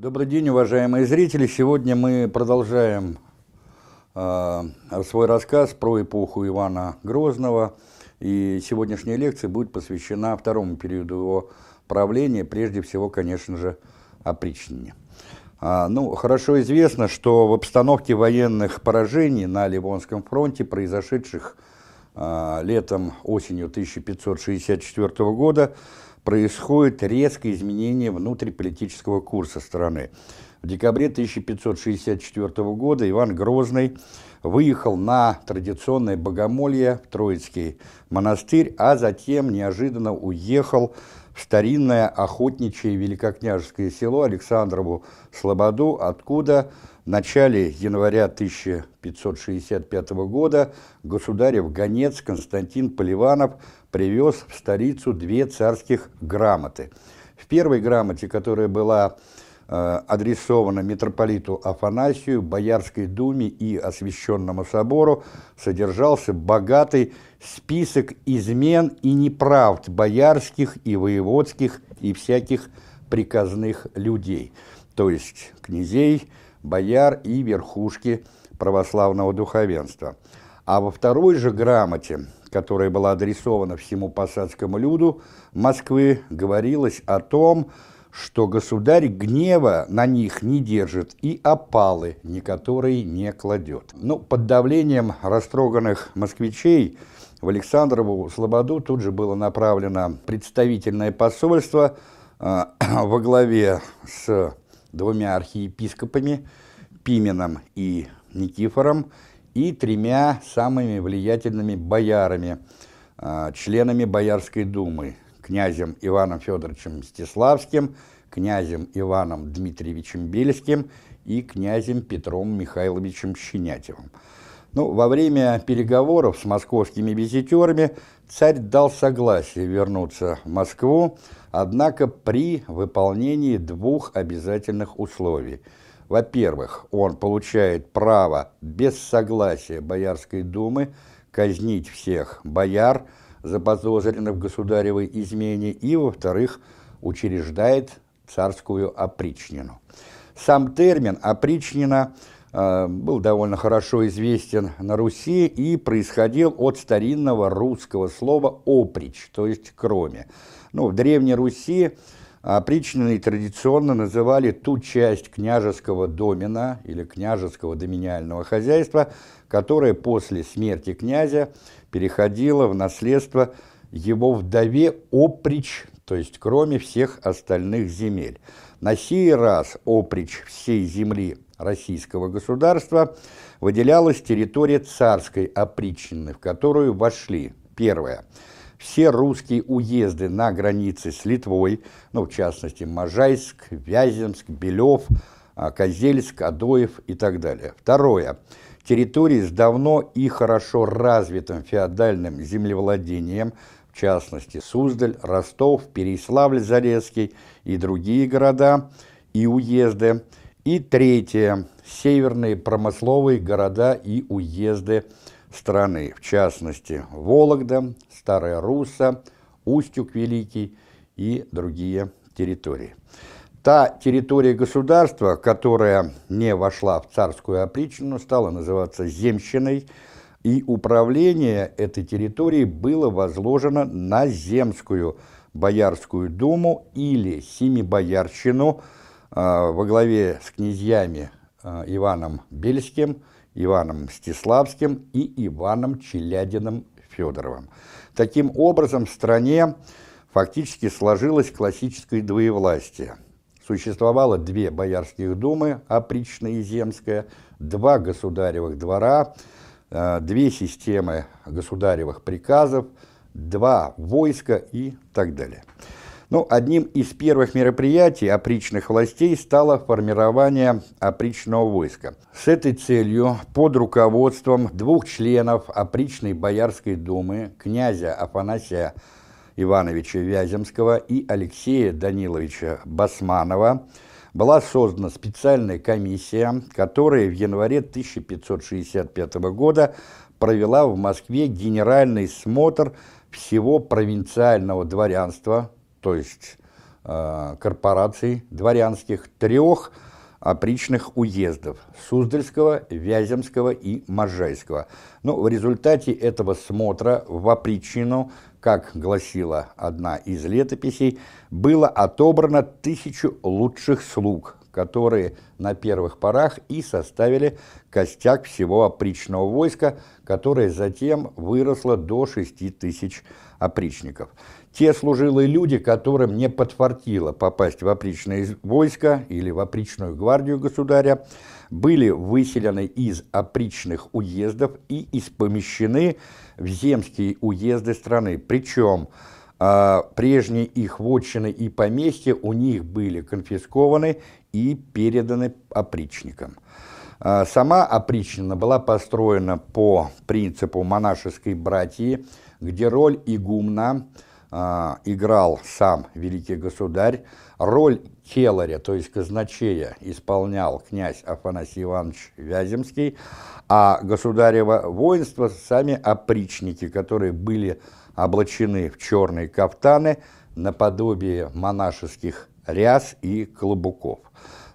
Добрый день, уважаемые зрители. Сегодня мы продолжаем э, свой рассказ про эпоху Ивана Грозного. И сегодняшняя лекция будет посвящена второму периоду его правления, прежде всего, конечно же, опричнине. А, ну, хорошо известно, что в обстановке военных поражений на Ливонском фронте, произошедших а, летом, осенью 1564 года, происходит резкое изменение внутриполитического курса страны. В декабре 1564 года Иван Грозный выехал на традиционное богомолье в Троицкий монастырь, а затем неожиданно уехал в старинное охотничье великокняжеское село Александрову Слободу, откуда в начале января 1565 года государев гонец Константин Поливанов привез в столицу две царских грамоты. В первой грамоте, которая была э, адресована митрополиту Афанасию, Боярской думе и Освященному собору, содержался богатый список измен и неправд боярских и воеводских и всяких приказных людей, то есть князей, бояр и верхушки православного духовенства. А во второй же грамоте, которая была адресована всему посадскому люду Москвы, говорилось о том, что государь гнева на них не держит и опалы некоторые не кладет. Ну, под давлением растроганных москвичей в Александрову Слободу тут же было направлено представительное посольство э, во главе с двумя архиепископами Пименом и Никифором и тремя самыми влиятельными боярами, э, членами Боярской думы, князем Иваном Федоровичем Мстиславским, князем Иваном Дмитриевичем Бельским и князем Петром Михайловичем Щенятевым. Ну, во время переговоров с московскими визитерами царь дал согласие вернуться в Москву, однако при выполнении двух обязательных условий. Во-первых, он получает право без согласия Боярской думы казнить всех бояр, заподозренных в государевой измене, и, во-вторых, учреждает царскую опричнину. Сам термин «опричнина» Э, был довольно хорошо известен на Руси и происходил от старинного русского слова «оприч», то есть «кроме». Ну, в Древней Руси опричниной традиционно называли ту часть княжеского домина или княжеского доминиального хозяйства, которая после смерти князя переходила в наследство его вдове оприч, то есть кроме всех остальных земель. На сей раз оприч всей земли российского государства выделялась территория царской опричнины, в которую вошли, первое, все русские уезды на границе с Литвой, ну, в частности, Можайск, Вяземск, Белев, а, Козельск, Адоев и так далее. Второе. Территории с давно и хорошо развитым феодальным землевладением, в частности, Суздаль, Ростов, Переславль-Зарецкий и другие города и уезды – и третье – северные промысловые города и уезды страны, в частности, Вологда, Старая Русса, Устюг Великий и другие территории. Та территория государства, которая не вошла в царскую опричнину, стала называться земщиной, и управление этой территорией было возложено на земскую Боярскую думу или Семибоярщину – а, во главе с князьями а, Иваном Бельским, Иваном Мстиславским и Иваном Челядиным Федоровым. Таким образом, в стране фактически сложилось классическое двоевластие. Существовало две боярских думы, опричная и земская, два государевых двора, а, две системы государевых приказов, два войска и так далее. Ну, одним из первых мероприятий опричных властей стало формирование опричного войска. С этой целью под руководством двух членов опричной Боярской думы, князя Афанасия Ивановича Вяземского и Алексея Даниловича Басманова, была создана специальная комиссия, которая в январе 1565 года провела в Москве генеральный смотр всего провинциального дворянства, то есть э, корпораций дворянских трех опричных уездов – Суздальского, Вяземского и Можайского. Но ну, в результате этого смотра в опричину, как гласила одна из летописей, было отобрано тысячу лучших слуг, которые на первых порах и составили костяк всего опричного войска, которое затем выросло до 6 тысяч опричников. Те служилые люди, которым не подфартило попасть в опричное войско или в опричную гвардию государя, были выселены из опричных уездов и испомещены в земские уезды страны. Причем а, прежние их вотчины и поместья у них были конфискованы и переданы опричникам. А, сама опричнина была построена по принципу монашеской братьи, где роль игумна э, играл сам великий государь, роль келаря, то есть казначея, исполнял князь Афанасий Иванович Вяземский, а государево воинство сами опричники, которые были облачены в черные кафтаны наподобие монашеских ряс и клобуков.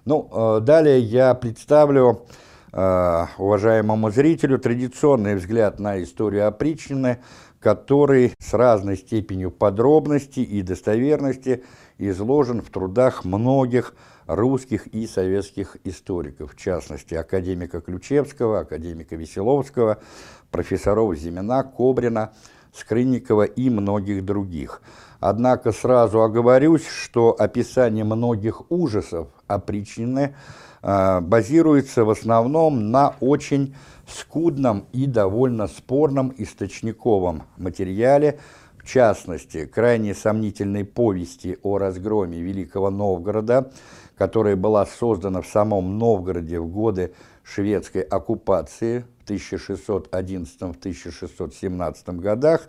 Ну, э, далее я представлю э, уважаемому зрителю традиционный взгляд на историю опричнины, который с разной степенью подробности и достоверности изложен в трудах многих русских и советских историков, в частности, академика Ключевского, академика Веселовского, профессоров Зимина, Кобрина, Скрынникова и многих других. Однако сразу оговорюсь, что описание многих ужасов опричнины э, базируется в основном на очень скудном и довольно спорном источниковом материале, в частности, крайне сомнительной повести о разгроме Великого Новгорода, которая была создана в самом Новгороде в годы шведской оккупации в 1611-1617 годах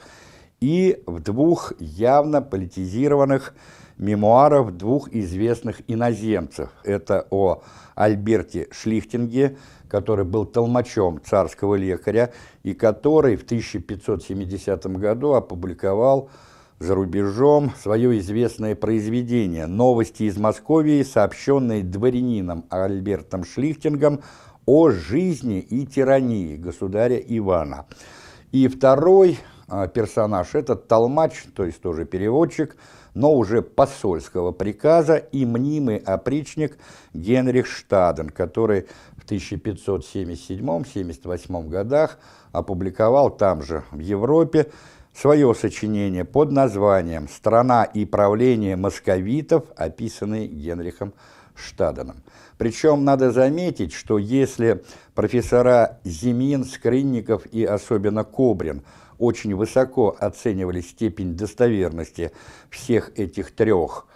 и в двух явно политизированных мемуарах двух известных иноземцев. Это о Альберте Шлихтинге, который был толмачом царского лекаря и который в 1570 году опубликовал за рубежом свое известное произведение «Новости из Московии», сообщенные дворянином Альбертом Шлихтингом о жизни и тирании государя Ивана. И второй персонаж – это толмач, то есть тоже переводчик – но уже посольского приказа и мнимый опричник Генрих Штаден, который в 1577-78 годах опубликовал там же, в Европе, свое сочинение под названием «Страна и правление московитов», описанное Генрихом Штаденом. Причем надо заметить, что если профессора Зимин, Скрынников и особенно Кобрин – очень высоко оценивали степень достоверности всех этих трех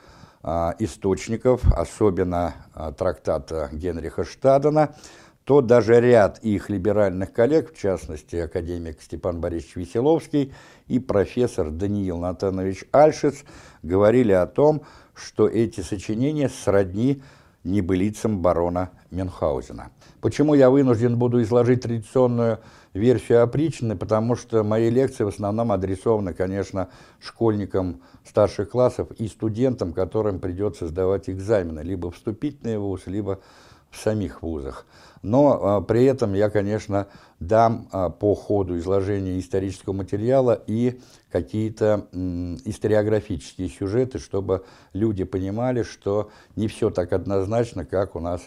а, источников, особенно а, трактата Генриха Штадена, то даже ряд их либеральных коллег, в частности, академик Степан Борисович Веселовский и профессор Даниил Натанович Альшиц, говорили о том, что эти сочинения сродни небылицам барона Мюнхгаузена. Почему я вынужден буду изложить традиционную версию опричнины, потому что мои лекции в основном адресованы, конечно, школьникам старших классов и студентам, которым придется сдавать экзамены, либо вступительные вуз, либо в самих вузах. Но а, при этом я, конечно, дам а, по ходу изложения исторического материала и какие-то историографические сюжеты, чтобы люди понимали, что не все так однозначно, как у нас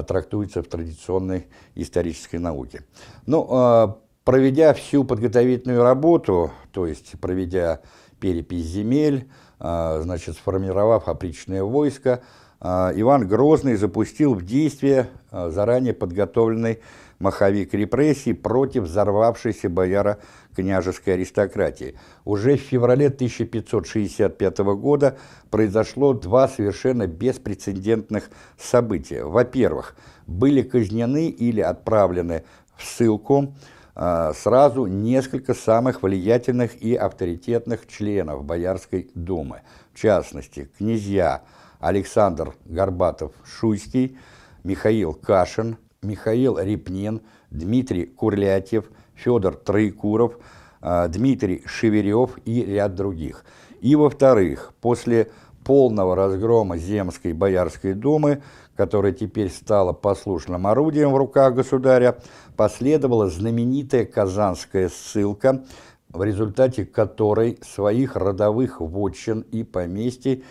трактуется в традиционной исторической науке. Ну, а, проведя всю подготовительную работу, то есть проведя перепись земель, а, значит, сформировав опричное войско, Иван Грозный запустил в действие заранее подготовленный маховик репрессий против взорвавшейся бояра княжеской аристократии. Уже в феврале 1565 года произошло два совершенно беспрецедентных события. Во-первых, были казнены или отправлены в ссылку э, сразу несколько самых влиятельных и авторитетных членов Боярской думы. В частности, князья Александр Горбатов-Шуйский, Михаил Кашин, Михаил Репнин, Дмитрий Курлятьев, Федор Троекуров, а, Дмитрий Шеверев и ряд других. И, во-вторых, после полного разгрома Земской Боярской думы, которая теперь стала послушным орудием в руках государя, последовала знаменитая Казанская ссылка, в результате которой своих родовых вотчин и поместий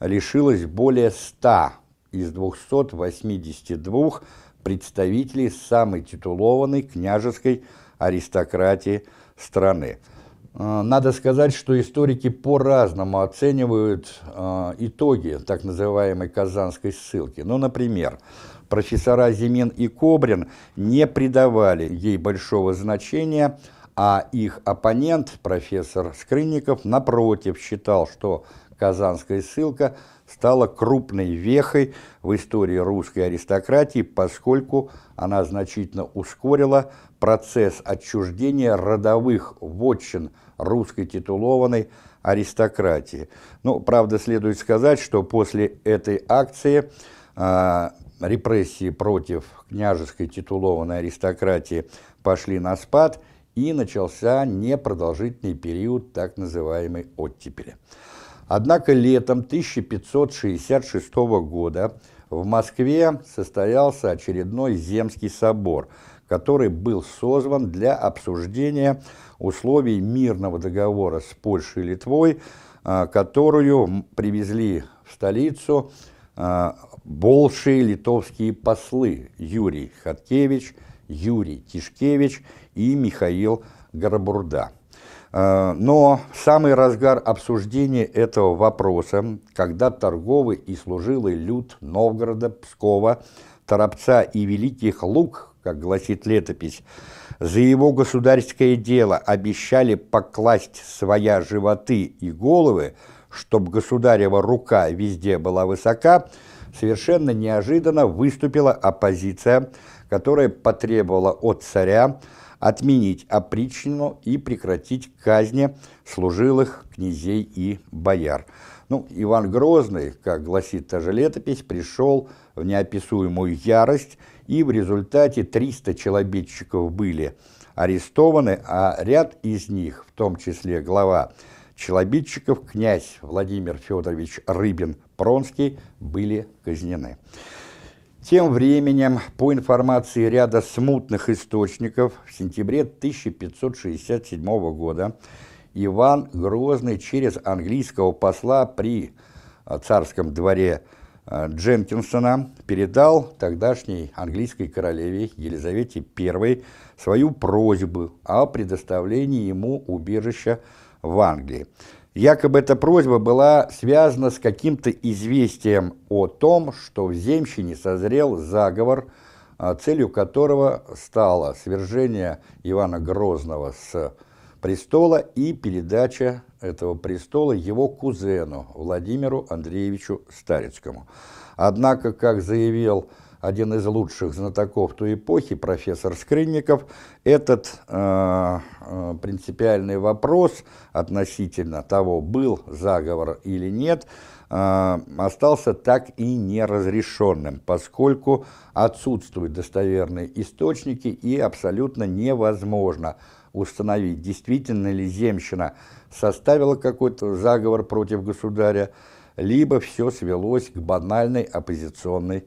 лишилось более 100 из 282 представителей самой титулованной княжеской аристократии страны. Э, надо сказать, что историки по-разному оценивают э, итоги так называемой казанской ссылки. Ну, например, профессора Зимин и Кобрин не придавали ей большого значения, а их оппонент, профессор Скрынников, напротив, считал, что казанская ссылка стала крупной вехой в истории русской аристократии, поскольку она значительно ускорила процесс отчуждения родовых вотчин русской титулованной аристократии. Ну, правда, следует сказать, что после этой акции э, репрессии против княжеской титулованной аристократии пошли на спад, и начался непродолжительный период так называемой оттепели. Однако летом 1566 года в Москве состоялся очередной Земский собор, который был созван для обсуждения условий мирного договора с Польшей и Литвой, а, которую привезли в столицу а, большие литовские послы Юрий Хаткевич, Юрий Тишкевич и Михаил Горобурда. А, но самый разгар обсуждения этого вопроса, когда торговый и служилый люд Новгорода, Пскова, Торопца и Великих Луг, как гласит летопись, за его государское дело обещали покласть своя животы и головы, чтобы государева рука везде была высока, совершенно неожиданно выступила оппозиция, которая потребовала от царя отменить опричнину и прекратить казни служилых князей и бояр. Ну, Иван Грозный, как гласит та же летопись, пришел в неописуемую ярость, и в результате 300 челобитчиков были арестованы, а ряд из них, в том числе глава челобитчиков, князь Владимир Федорович Рыбин-Пронский, были казнены. Тем временем, по информации ряда смутных источников, в сентябре 1567 года Иван Грозный через английского посла при э, царском дворе э, Дженкинсона передал тогдашней английской королеве Елизавете I свою просьбу о предоставлении ему убежища в Англии. Якобы эта просьба была связана с каким-то известием о том, что в Земщине созрел заговор, а, целью которого стало свержение Ивана Грозного с престола и передача этого престола его кузену Владимиру Андреевичу Старицкому. Однако, как заявил один из лучших знатоков той эпохи, профессор Скрынников, этот э, э, принципиальный вопрос относительно того, был заговор или нет, э, остался так и неразрешенным, поскольку отсутствуют достоверные источники и абсолютно невозможно установить, действительно ли земщина составила какой-то заговор против государя, либо все свелось к банальной оппозиционной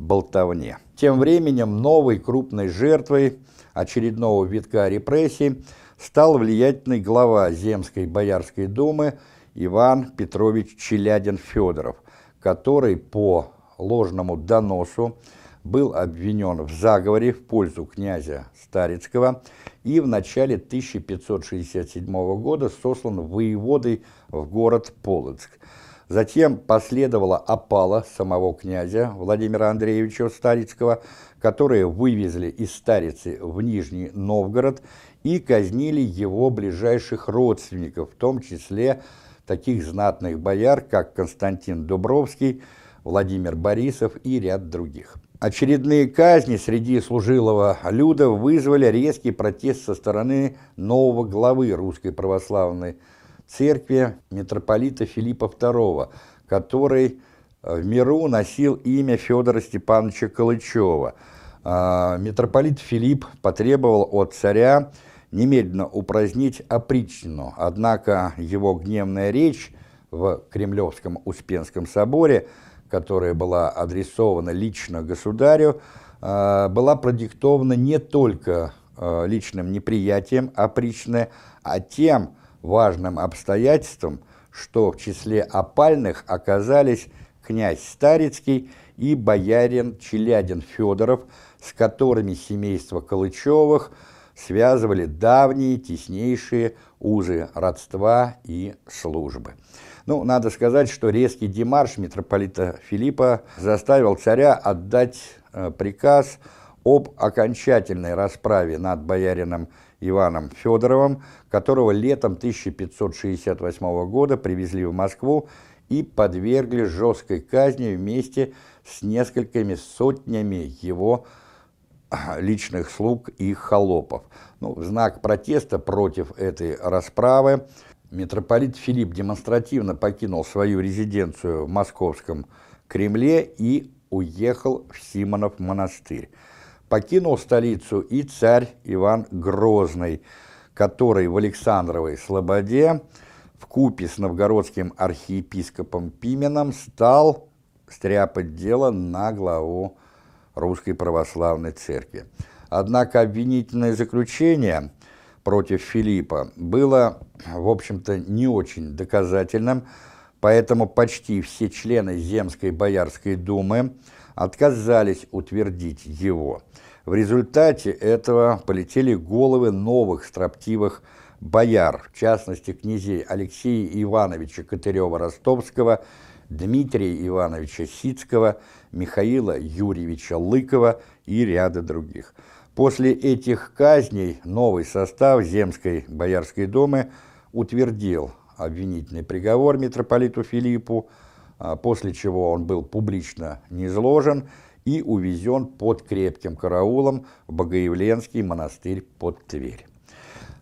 болтовне. Тем временем новой крупной жертвой очередного витка репрессий стал влиятельный глава Земской Боярской думы Иван Петрович Челядин-Федоров, который по ложному доносу был обвинен в заговоре в пользу князя Старицкого и в начале 1567 года сослан воеводой в город Полоцк. Затем последовала опала самого князя Владимира Андреевича Старицкого, которые вывезли из Старицы в Нижний Новгород и казнили его ближайших родственников, в том числе таких знатных бояр, как Константин Дубровский, Владимир Борисов и ряд других. Очередные казни среди служилого люда вызвали резкий протест со стороны нового главы Русской Православной церкви митрополита Филиппа II, который э, в миру носил имя Федора Степановича Калычева. А, митрополит Филипп потребовал от царя немедленно упразднить опричнину, однако его гневная речь в Кремлевском Успенском соборе, которая была адресована лично государю, э, была продиктована не только э, личным неприятием опричны, а тем важным обстоятельством, что в числе опальных оказались князь Старицкий и боярин Челядин Федоров, с которыми семейство Калычевых связывали давние теснейшие узы родства и службы. Ну, надо сказать, что резкий демарш митрополита Филиппа заставил царя отдать э, приказ об окончательной расправе над боярином Иваном Федоровым, которого летом 1568 года привезли в Москву и подвергли жесткой казни вместе с несколькими сотнями его личных слуг и холопов. Ну, в знак протеста против этой расправы митрополит Филипп демонстративно покинул свою резиденцию в московском Кремле и уехал в Симонов монастырь. Покинул столицу и царь Иван Грозный, который в Александровой Слободе в купе с новгородским архиепископом Пименом стал стряпать дело на главу Русской Православной Церкви. Однако обвинительное заключение против Филиппа было, в общем-то, не очень доказательным, поэтому почти все члены Земской Боярской думы отказались утвердить его. В результате этого полетели головы новых строптивых бояр, в частности князей Алексея Ивановича Катырева-Ростовского, Дмитрия Ивановича Сицкого, Михаила Юрьевича Лыкова и ряда других. После этих казней новый состав Земской Боярской думы утвердил обвинительный приговор митрополиту Филиппу, а после чего он был публично низложен и увезен под крепким караулом в Богоявленский монастырь под Тверь.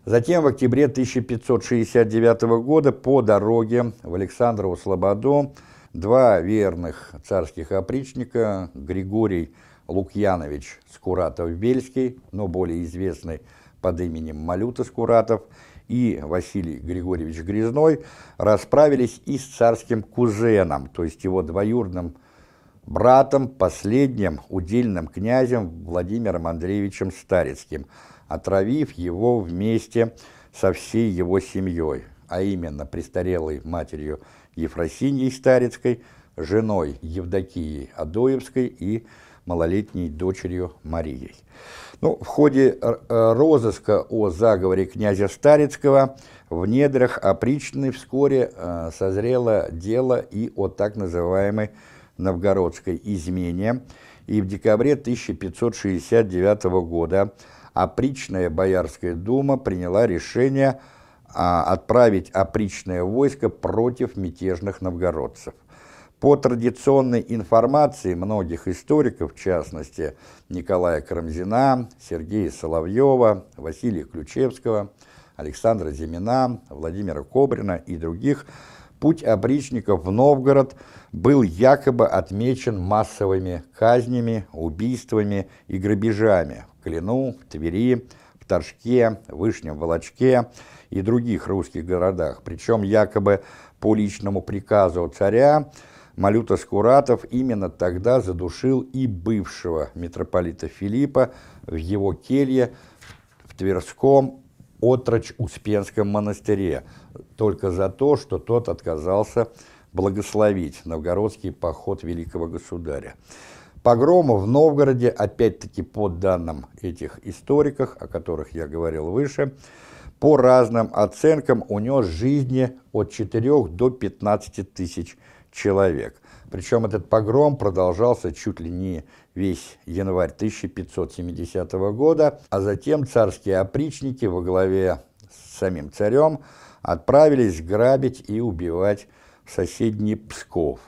Затем в октябре 1569 года по дороге в Александрову Слободу два верных царских опричника, Григорий Лукьянович Скуратов-Бельский, но более известный под именем Малюта Скуратов, и Василий Григорьевич Грязной расправились и с царским кузеном, то есть его двоюродным братом, последним удельным князем Владимиром Андреевичем Старицким – отравив его вместе со всей его семьей, а именно престарелой матерью Ефросиньей Старицкой, женой Евдокией Адоевской и малолетней дочерью Марией. Ну, в ходе э, розыска о заговоре князя Старицкого в недрах опричной вскоре э, созрело дело и о так называемой новгородской измене, и в декабре 1569 года опричная Боярская дума приняла решение а, отправить опричное войско против мятежных новгородцев. По традиционной информации многих историков, в частности Николая Карамзина, Сергея Соловьева, Василия Ключевского, Александра Зимина, Владимира Кобрина и других, путь опричников в Новгород был якобы отмечен массовыми казнями, убийствами и грабежами, Клину, в Твери, в Торжке, Вышнем Волочке и других русских городах. Причем якобы по личному приказу царя Малюта Скуратов именно тогда задушил и бывшего митрополита Филиппа в его келье в Тверском Отроч-Успенском монастыре, только за то, что тот отказался благословить новгородский поход великого государя. Погрома в Новгороде, опять-таки по данным этих историков, о которых я говорил выше, по разным оценкам унес жизни от 4 до 15 тысяч человек. Причем этот погром продолжался чуть ли не весь январь 1570 года, а затем царские опричники во главе с самим царем отправились грабить и убивать соседний Псков.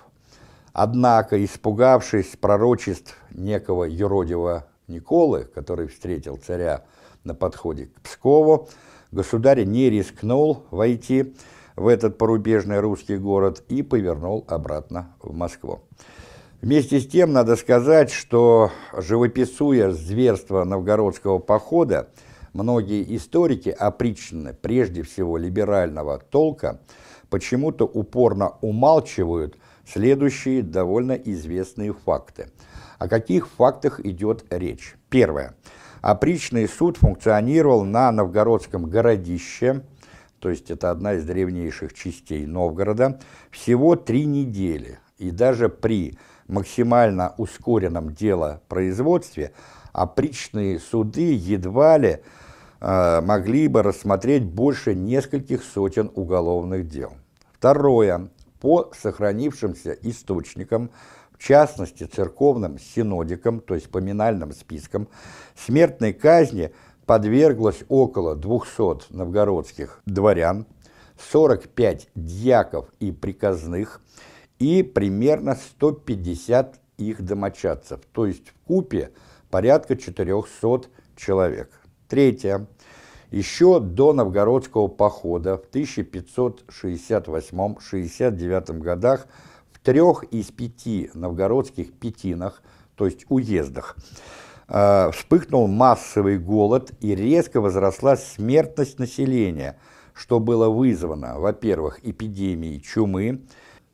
Однако, испугавшись пророчеств некого юродивого Николы, который встретил царя на подходе к Пскову, государь не рискнул войти в этот порубежный русский город и повернул обратно в Москву. Вместе с тем, надо сказать, что, живописуя зверство новгородского похода, многие историки, опричны прежде всего либерального толка, почему-то упорно умалчивают следующие довольно известные факты. О каких фактах идет речь? Первое. Опричный суд функционировал на новгородском городище, то есть это одна из древнейших частей Новгорода, всего три недели. И даже при максимально ускоренном делопроизводстве опричные суды едва ли э, могли бы рассмотреть больше нескольких сотен уголовных дел. Второе. По сохранившимся источникам, в частности церковным синодикам, то есть поминальным спискам, смертной казни подверглось около 200 новгородских дворян, 45 дьяков и приказных и примерно 150 их домочадцев, то есть в купе порядка 400 человек. Третье. Еще до новгородского похода в 1568-69 годах в трех из пяти новгородских пятинах, то есть уездах, э, вспыхнул массовый голод и резко возросла смертность населения, что было вызвано, во-первых, эпидемией чумы,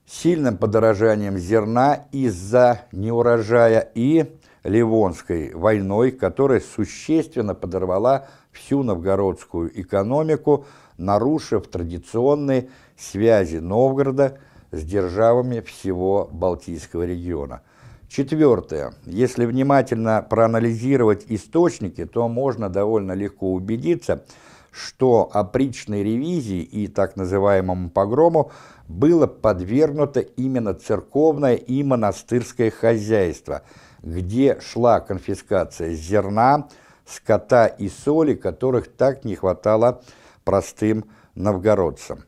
сильным подорожанием зерна из-за неурожая и Ливонской войной, которая существенно подорвала всю новгородскую экономику, нарушив традиционные связи Новгорода с державами всего Балтийского региона. Четвертое. Если внимательно проанализировать источники, то можно довольно легко убедиться, что опричной ревизии и так называемому погрому было подвергнуто именно церковное и монастырское хозяйство – где шла конфискация зерна, скота и соли, которых так не хватало простым новгородцам.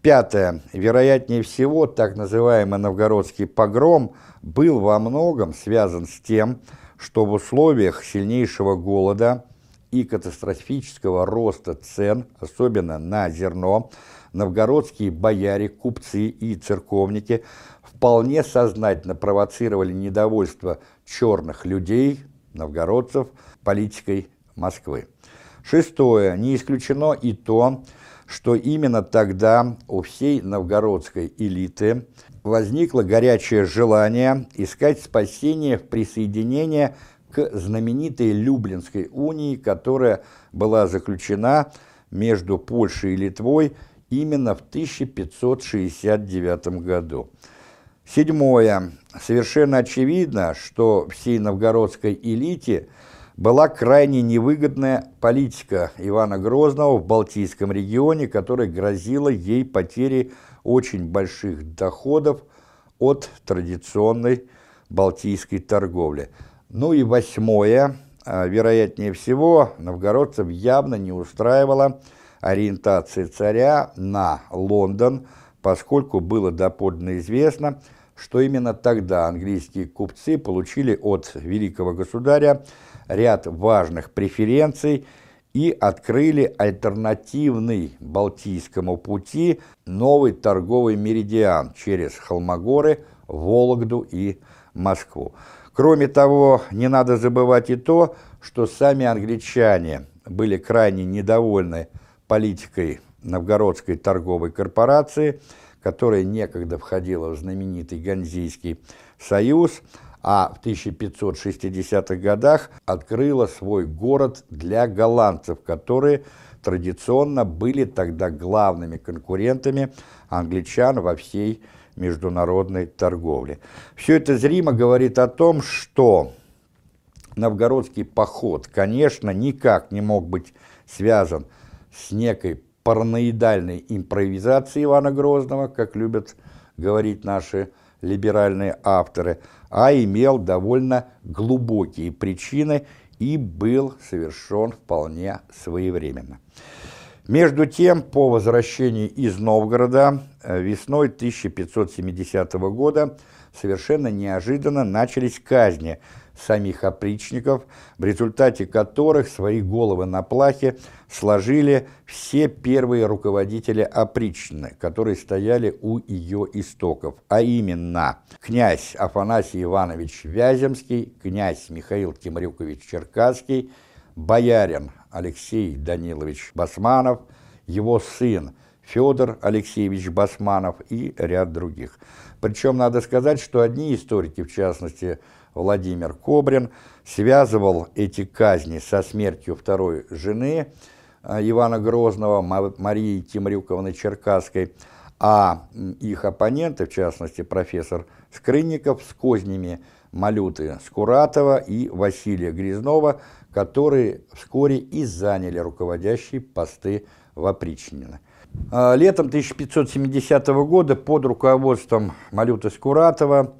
Пятое. Вероятнее всего, так называемый новгородский погром был во многом связан с тем, что в условиях сильнейшего голода и катастрофического роста цен, особенно на зерно, новгородские бояре, купцы и церковники вполне сознательно провоцировали недовольство черных людей, новгородцев, политикой Москвы. Шестое. Не исключено и то, что именно тогда у всей новгородской элиты возникло горячее желание искать спасение в присоединении к знаменитой Люблинской унии, которая была заключена между Польшей и Литвой именно в 1569 году. Седьмое. Совершенно очевидно, что всей новгородской элите была крайне невыгодная политика Ивана Грозного в Балтийском регионе, которая грозила ей потерей очень больших доходов от традиционной балтийской торговли. Ну и восьмое. А, вероятнее всего, новгородцев явно не устраивала ориентация царя на Лондон, поскольку было доподлинно известно, что именно тогда английские купцы получили от великого государя ряд важных преференций и открыли альтернативный Балтийскому пути новый торговый меридиан через Холмогоры, Вологду и Москву. Кроме того, не надо забывать и то, что сами англичане были крайне недовольны политикой Новгородской торговой корпорации, которая некогда входила в знаменитый Ганзийский союз, а в 1560-х годах открыла свой город для голландцев, которые традиционно были тогда главными конкурентами англичан во всей международной торговле. Все это зримо говорит о том, что новгородский поход, конечно, никак не мог быть связан с некой параноидальной импровизацией Ивана Грозного, как любят говорить наши либеральные авторы, а имел довольно глубокие причины и был совершен вполне своевременно. Между тем, по возвращении из Новгорода э, весной 1570 года совершенно неожиданно начались казни – самих опричников, в результате которых свои головы на плахе сложили все первые руководители опричны, которые стояли у ее истоков, а именно князь Афанасий Иванович Вяземский, князь Михаил Тимрюкович Черкасский, боярин Алексей Данилович Басманов, его сын Федор Алексеевич Басманов и ряд других. Причем надо сказать, что одни историки, в частности Владимир Кобрин, связывал эти казни со смертью второй жены а, Ивана Грозного, Марии Тимрюковны Черкасской, а их оппоненты, в частности профессор Скрынников, с кознями Малюты Скуратова и Василия Грязнова, которые вскоре и заняли руководящие посты в опричнине. А, летом 1570 года под руководством Малюты Скуратова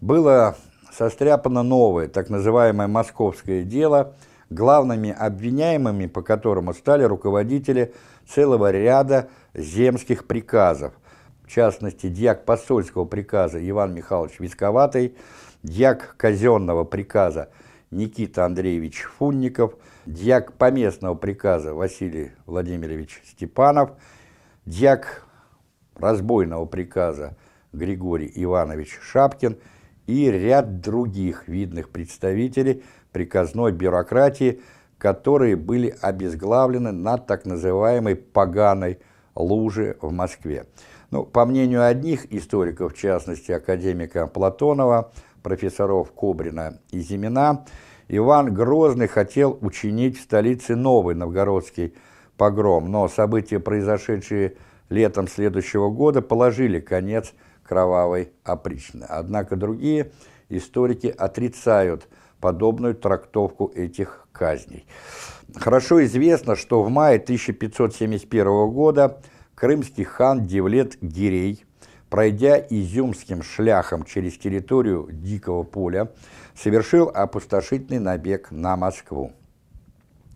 было состряпано новое, так называемое «московское дело», главными обвиняемыми по которому стали руководители целого ряда земских приказов, в частности, дьяк посольского приказа Иван Михайлович Висковатый, дьяк казенного приказа Никита Андреевич Фунников, дьяк поместного приказа Василий Владимирович Степанов, дьяк разбойного приказа Григорий Иванович Шапкин и ряд других видных представителей приказной бюрократии, которые были обезглавлены на так называемой «поганой луже» в Москве. Ну, по мнению одних историков, в частности академика Платонова, профессоров Кобрина и Зимина, Иван Грозный хотел учинить в столице новый новгородский погром, но события, произошедшие летом следующего года, положили конец кровавой опричны. Однако другие историки отрицают подобную трактовку этих казней. Хорошо известно, что в мае 1571 года крымский хан Девлет Гирей, пройдя изюмским шляхом через территорию Дикого поля, совершил опустошительный набег на Москву,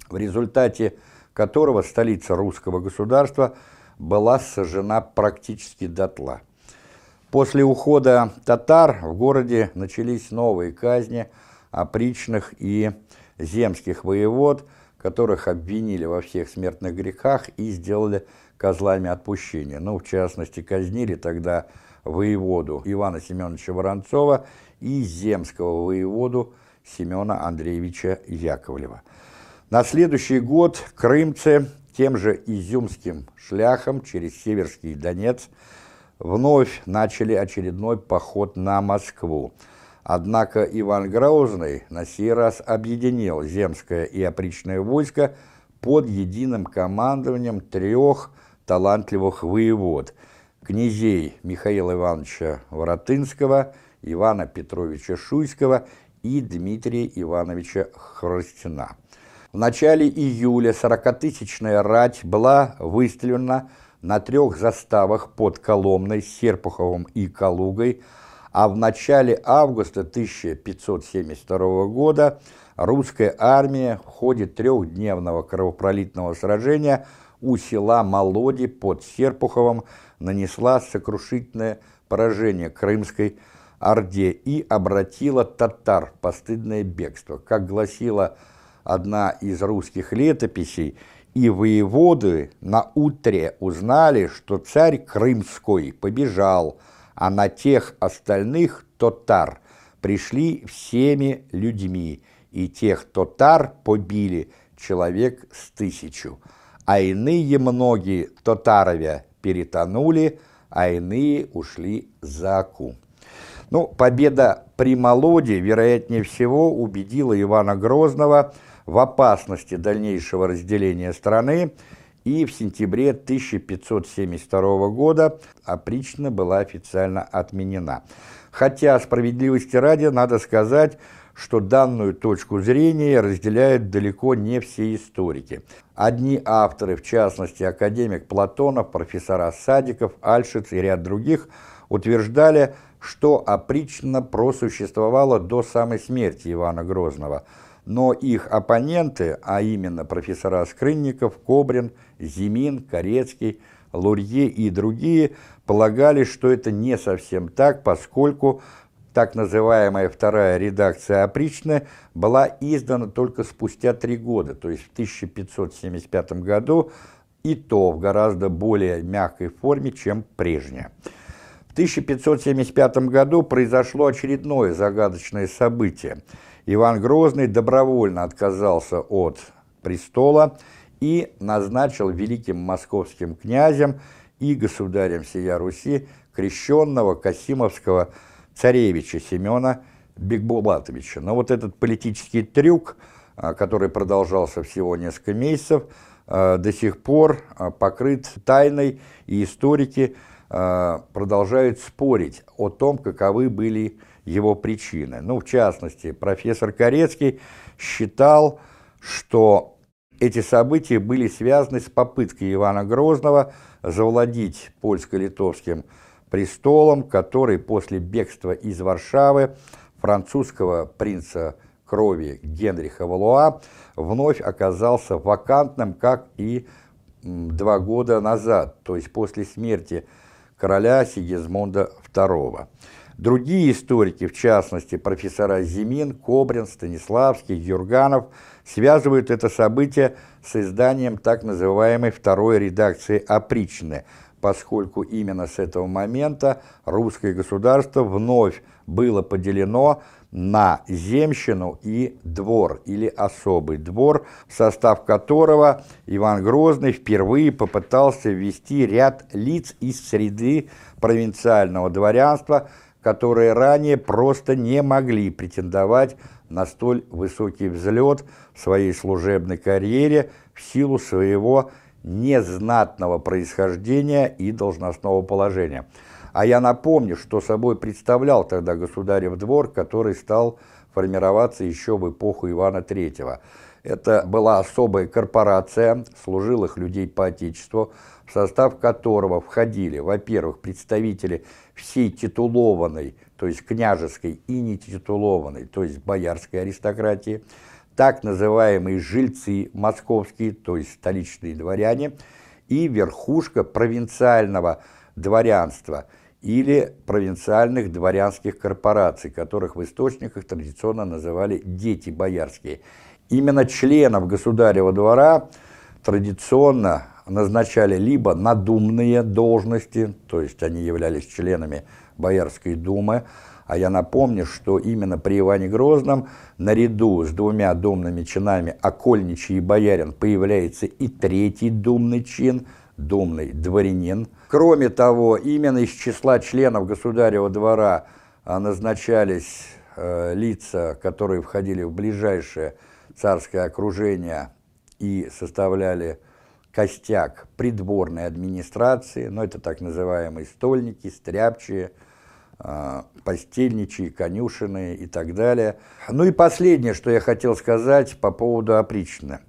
в результате которого столица русского государства была сожжена практически дотла. После ухода татар в городе начались новые казни опричных и земских воевод, которых обвинили во всех смертных грехах и сделали козлами отпущения. Ну, в частности, казнили тогда воеводу Ивана Семеновича Воронцова и земского воеводу Семена Андреевича Яковлева. На следующий год крымцы тем же изюмским шляхом через Северский Донец вновь начали очередной поход на Москву. Однако Иван Грозный на сей раз объединил земское и опричное войско под единым командованием трех талантливых воевод – князей Михаила Ивановича Воротынского, Ивана Петровича Шуйского и Дмитрия Ивановича Хрустина. В начале июля 40-тысячная рать была выставлена на трех заставах под Коломной, Серпуховым и Калугой, а в начале августа 1572 года русская армия в ходе трехдневного кровопролитного сражения у села Молоди под Серпуховым нанесла сокрушительное поражение Крымской Орде и обратила татар в постыдное бегство. Как гласила одна из русских летописей, и воеводы на утре узнали, что царь Крымской побежал, а на тех остальных татар пришли всеми людьми, и тех татар побили человек с тысячу, а иные многие татаровя перетонули, а иные ушли за Аку. Ну, победа при Молоде, вероятнее всего, убедила Ивана Грозного – в опасности дальнейшего разделения страны, и в сентябре 1572 года опрична была официально отменена. Хотя, справедливости ради, надо сказать, что данную точку зрения разделяют далеко не все историки. Одни авторы, в частности академик Платонов, профессора Садиков, Альшиц и ряд других, утверждали, что опрична просуществовала до самой смерти Ивана Грозного – но их оппоненты, а именно профессора Скрынников, Кобрин, Зимин, Корецкий, Лурье и другие, полагали, что это не совсем так, поскольку так называемая вторая редакция опричная была издана только спустя три года, то есть в 1575 году, и то в гораздо более мягкой форме, чем прежняя. В 1575 году произошло очередное загадочное событие – Иван Грозный добровольно отказался от престола и назначил великим московским князем и государем сия Руси крещенного Касимовского царевича Семена Бекбулатовича. Но вот этот политический трюк, а, который продолжался всего несколько месяцев, а, до сих пор а, покрыт тайной, и историки продолжают спорить о том, каковы были его причины. Ну, в частности, профессор Корецкий считал, что эти события были связаны с попыткой Ивана Грозного завладеть польско-литовским престолом, который после бегства из Варшавы французского принца крови Генриха Валуа вновь оказался вакантным, как и два года назад, то есть после смерти короля Сигизмунда II. Другие историки, в частности профессора Зимин, Кобрин, Станиславский, Юрганов, связывают это событие с изданием так называемой второй редакции опричны, поскольку именно с этого момента русское государство вновь было поделено на земщину и двор, или особый двор, в состав которого Иван Грозный впервые попытался ввести ряд лиц из среды провинциального дворянства – которые ранее просто не могли претендовать на столь высокий взлет в своей служебной карьере в силу своего незнатного происхождения и должностного положения. А я напомню, что собой представлял тогда государев двор, который стал формироваться еще в эпоху Ивана III. Это была особая корпорация служилых людей по Отечеству, в состав которого входили, во-первых, представители всей титулованной, то есть княжеской и нетитулованной, то есть боярской аристократии, так называемые жильцы московские, то есть столичные дворяне, и верхушка провинциального дворянства или провинциальных дворянских корпораций, которых в источниках традиционно называли «дети боярские». Именно членов государева двора традиционно назначали либо надумные должности, то есть они являлись членами Боярской думы, а я напомню, что именно при Иване Грозном наряду с двумя думными чинами окольничий и боярин появляется и третий думный чин, думный дворянин. Кроме того, именно из числа членов государева двора а, назначались э, лица, которые входили в ближайшее царское окружение и составляли костяк придворной администрации, но ну, это так называемые стольники, стряпчие, а, постельничьи, конюшины и так далее. Ну и последнее, что я хотел сказать по поводу опричнины.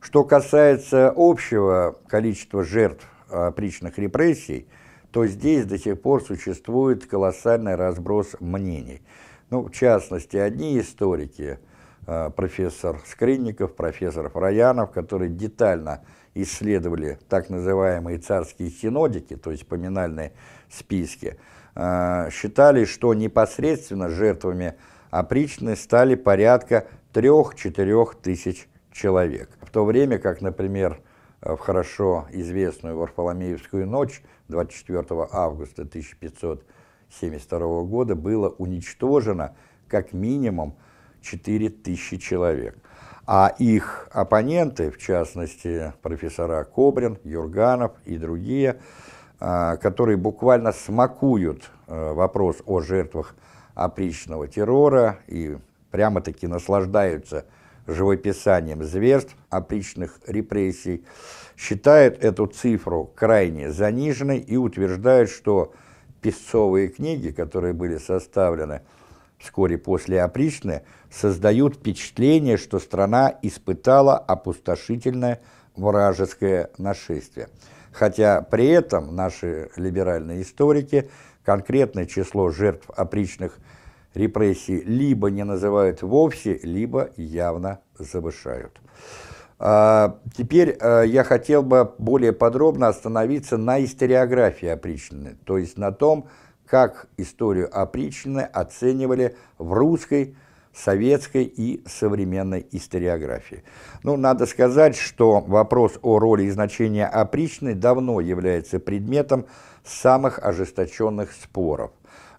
Что касается общего количества жертв опричных репрессий, то здесь до сих пор существует колоссальный разброс мнений. Ну, в частности, одни историки, а, профессор Скринников, профессор Фраянов, которые детально исследовали так называемые царские синодики, то есть поминальные списки, э, считали, что непосредственно жертвами опричны стали порядка 3-4 тысяч человек. В то время как, например, в хорошо известную Варфоломеевскую ночь 24 августа 1572 года было уничтожено как минимум 4 тысячи человек а их оппоненты, в частности профессора Кобрин, Юрганов и другие, а, которые буквально смакуют а, вопрос о жертвах опричного террора и прямо-таки наслаждаются живописанием зверств опричных репрессий, считают эту цифру крайне заниженной и утверждают, что песцовые книги, которые были составлены вскоре после опричны, создают впечатление, что страна испытала опустошительное вражеское нашествие. Хотя при этом наши либеральные историки конкретное число жертв опричных репрессий либо не называют вовсе, либо явно завышают. А, теперь а, я хотел бы более подробно остановиться на историографии опричнины, то есть на том, как историю опричнины оценивали в русской, советской и современной историографии. Ну, надо сказать, что вопрос о роли и значении опричной давно является предметом самых ожесточенных споров.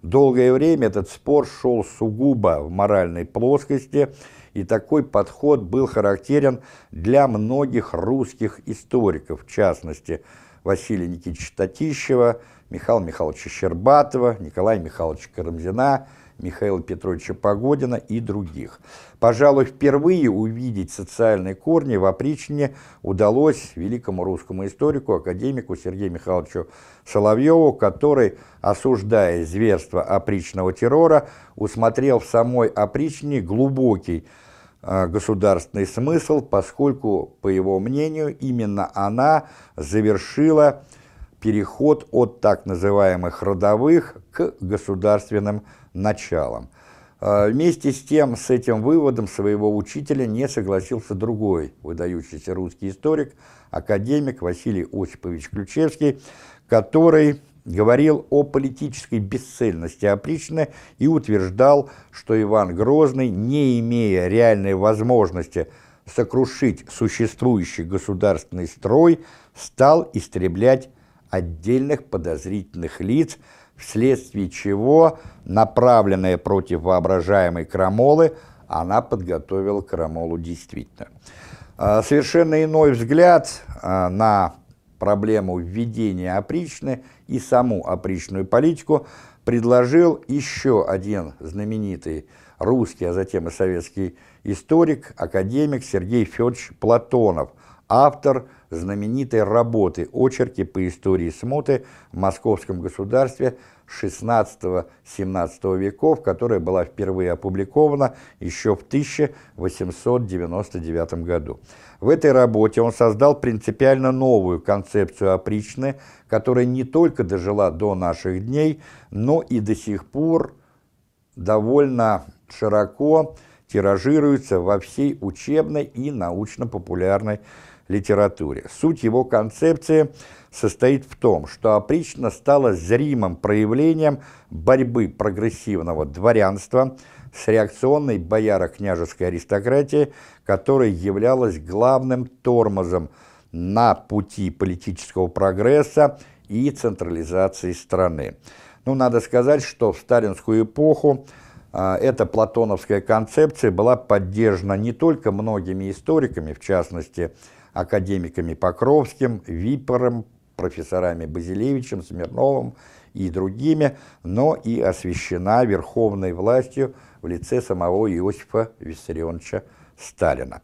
Долгое время этот спор шел сугубо в моральной плоскости, и такой подход был характерен для многих русских историков, в частности, Василия Никитича Татищева, Михаила Михайловича Щербатова, Николая Михайловича Карамзина, Михаила Петровича Погодина и других. Пожалуй, впервые увидеть социальные корни в опричнине удалось великому русскому историку, академику Сергею Михайловичу Соловьеву, который, осуждая зверство опричного террора, усмотрел в самой опричнине глубокий э, государственный смысл, поскольку, по его мнению, именно она завершила переход от так называемых родовых к государственным началом. А, вместе с тем, с этим выводом своего учителя не согласился другой выдающийся русский историк, академик Василий Осипович Ключевский, который говорил о политической бесцельности опричнины и утверждал, что Иван Грозный, не имея реальной возможности сокрушить существующий государственный строй, стал истреблять отдельных подозрительных лиц, вследствие чего, направленная против воображаемой крамолы, она подготовила крамолу действительно. А, совершенно иной взгляд а, на проблему введения опричны и саму опричную политику предложил еще один знаменитый русский, а затем и советский историк, академик Сергей Федорович Платонов, автор знаменитой работы «Очерки по истории смуты в московском государстве XVI-XVII веков, которая была впервые опубликована еще в 1899 году. В этой работе он создал принципиально новую концепцию опричны, которая не только дожила до наших дней, но и до сих пор довольно широко тиражируется во всей учебной и научно-популярной литературе. Суть его концепции состоит в том, что опрична стала зримым проявлением борьбы прогрессивного дворянства с реакционной бояро-княжеской аристократией, которая являлась главным тормозом на пути политического прогресса и централизации страны. Ну, надо сказать, что в сталинскую эпоху а, эта платоновская концепция была поддержана не только многими историками, в частности, академиками Покровским, Випором, профессорами Базилевичем, Смирновым и другими, но и освящена верховной властью в лице самого Иосифа Виссарионовича Сталина.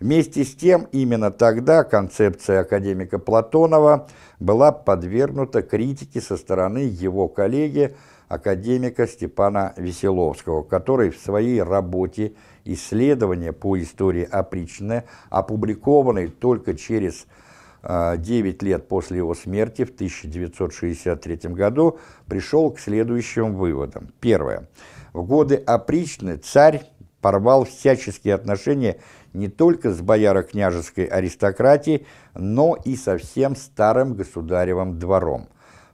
Вместе с тем, именно тогда концепция академика Платонова была подвергнута критике со стороны его коллеги, академика Степана Веселовского, который в своей работе исследования по истории опричнины, опубликованной только через 9 а, лет после его смерти в 1963 году, пришел к следующим выводам. Первое. В годы опричны царь порвал всяческие отношения не только с бояро-княжеской аристократией, но и со всем старым государевым двором.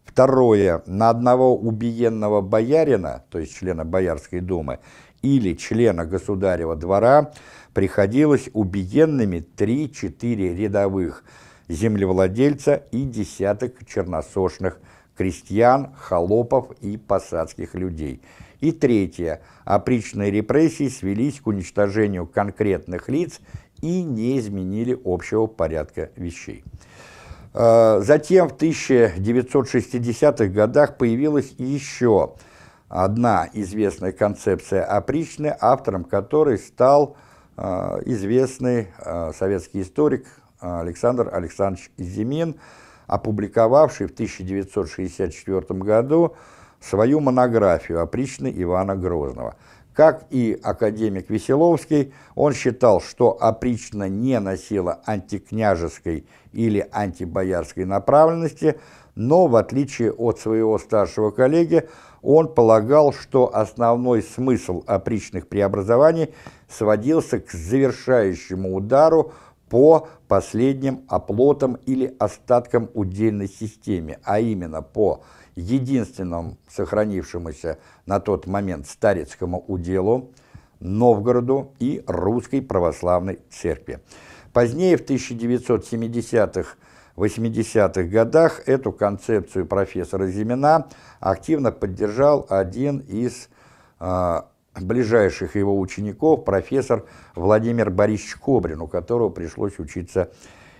Второе. На одного убиенного боярина, то есть члена Боярской думы, или члена государева двора приходилось убиенными 3-4 рядовых землевладельца и десяток черносошных крестьян, холопов и посадских людей. И третье. Опричные репрессии свелись к уничтожению конкретных лиц и не изменили общего порядка вещей. А, затем в 1960-х годах появилась еще одна известная концепция опричны, автором которой стал а, известный а, советский историк Александр Александрович Зимин, опубликовавший в 1964 году свою монографию «Опричны Ивана Грозного». Как и академик Веселовский, он считал, что опрична не носила антикняжеской или антибоярской направленности, но, в отличие от своего старшего коллеги, он полагал, что основной смысл опричных преобразований сводился к завершающему удару по последним оплотам или остаткам удельной системе, а именно по единственному сохранившемуся на тот момент старецкому уделу, Новгороду и Русской Православной Церкви. Позднее, в 1970-х 80-х годах эту концепцию профессора Зимина активно поддержал один из э, ближайших его учеников, профессор Владимир Борисович Кобрин, у которого пришлось учиться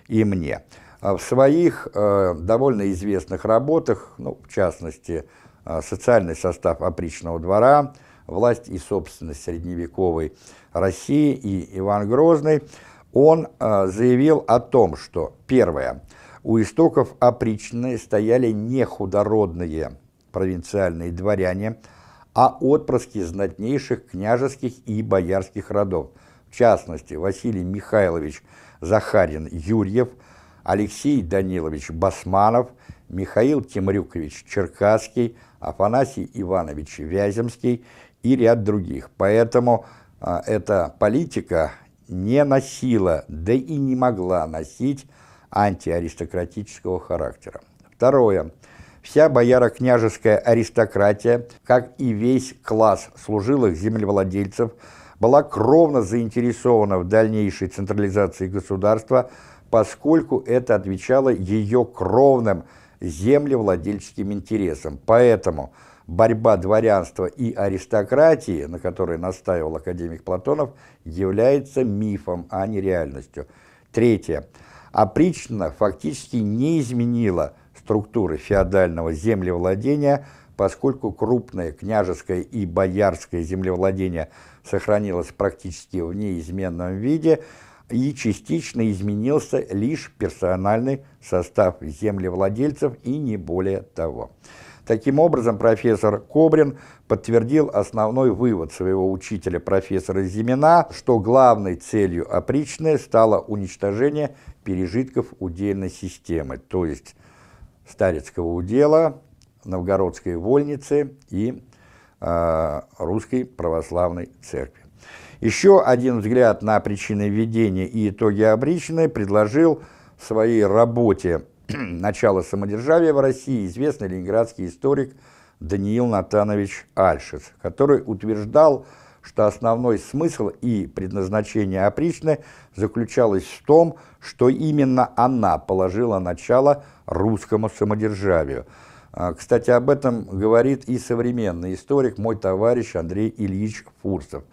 и мне. в своих э, довольно известных работах, ну, в частности, э, «Социальный состав опричного двора», «Власть и собственность средневековой России» и «Иван Грозный», он э, заявил о том, что, первое, у истоков опричные стояли не худородные провинциальные дворяне, а отпрыски знатнейших княжеских и боярских родов, в частности, Василий Михайлович Захарин Юрьев, Алексей Данилович Басманов, Михаил Темрюкович Черкасский, Афанасий Иванович Вяземский и ряд других. Поэтому а, эта политика не носила, да и не могла носить антиаристократического характера. Второе. Вся бояро-княжеская аристократия, как и весь класс служилых землевладельцев, была кровно заинтересована в дальнейшей централизации государства, поскольку это отвечало ее кровным землевладельческим интересам. Поэтому борьба дворянства и аристократии, на которой настаивал академик Платонов, является мифом, а не реальностью. Третье. Опричнина фактически не изменила структуры феодального землевладения, поскольку крупное княжеское и боярское землевладение сохранилось практически в неизменном виде, и частично изменился лишь персональный состав землевладельцев и не более того. Таким образом, профессор Кобрин подтвердил основной вывод своего учителя профессора Зимина, что главной целью опричной стало уничтожение пережитков удельной системы, то есть Старецкого удела, Новгородской вольницы и э, Русской Православной Церкви. Еще один взгляд на причины введения и итоги опричной предложил в своей работе «Начало самодержавия в России» известный ленинградский историк Даниил Натанович Альшиц, который утверждал, что основной смысл и предназначение опричны заключалось в том, что именно она положила начало русскому самодержавию. А, кстати, об этом говорит и современный историк, мой товарищ Андрей Ильич Фурсов.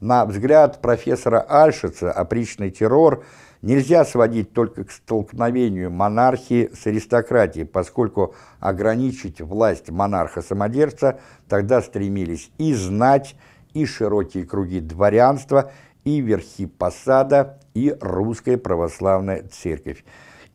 На взгляд профессора Альшица опричный террор нельзя сводить только к столкновению монархии с аристократией, поскольку ограничить власть монарха-самодержца тогда стремились и знать, и широкие круги дворянства, и верхи посада, и русская православная церковь.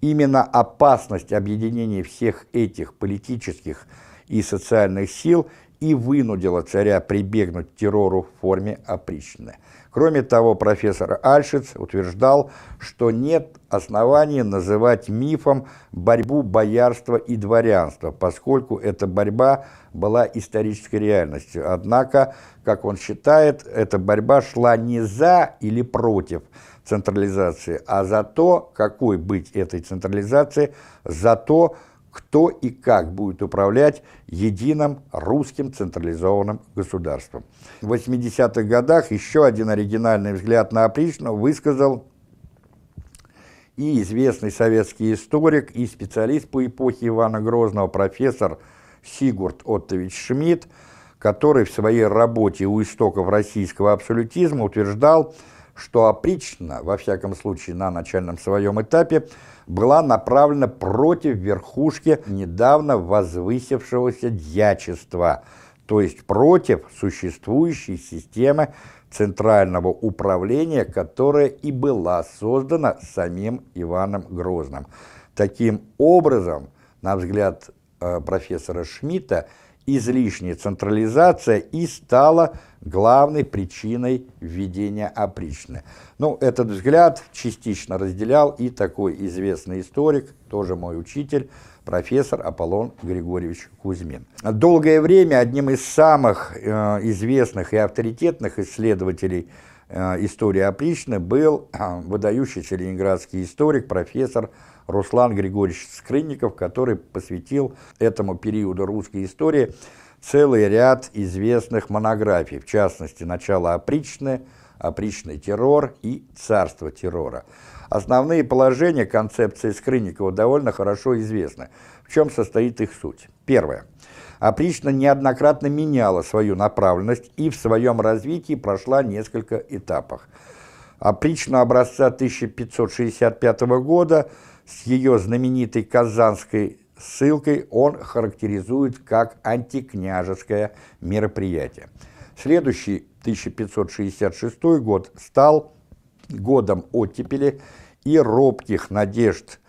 Именно опасность объединения всех этих политических и социальных сил и вынудила царя прибегнуть к террору в форме опричнины. Кроме того, профессор Альшиц утверждал, что нет оснований называть мифом борьбу боярства и дворянства, поскольку эта борьба была исторической реальностью. Однако, как он считает, эта борьба шла не за или против централизации, а за то, какой быть этой централизации, за то, кто и как будет управлять единым русским централизованным государством. В 80-х годах еще один оригинальный взгляд на опричную высказал и известный советский историк и специалист по эпохе Ивана Грозного профессор Сигурд Оттович Шмидт, который в своей работе «У истоков российского абсолютизма» утверждал, что опрична, во всяком случае на начальном своем этапе, была направлена против верхушки недавно возвысившегося дьячества, то есть против существующей системы центрального управления, которая и была создана самим Иваном Грозным. Таким образом, на взгляд э, профессора Шмидта, излишняя централизация и стала главной причиной введения опричны. Ну, этот взгляд частично разделял и такой известный историк, тоже мой учитель, профессор Аполлон Григорьевич Кузьмин. Долгое время одним из самых э, известных и авторитетных исследователей э, истории опричны был э, выдающийся ленинградский историк, профессор Руслан Григорьевич Скрынников, который посвятил этому периоду русской истории целый ряд известных монографий, в частности, «Начало опричны», «Опричный террор» и «Царство террора». Основные положения концепции Скрынникова довольно хорошо известны. В чем состоит их суть? Первое. Опрична неоднократно меняла свою направленность и в своем развитии прошла несколько этапов. Опрична образца 1565 года с ее знаменитой казанской ссылкой он характеризует как антикняжеское мероприятие. Следующий 1566 год стал годом оттепели и робких надежд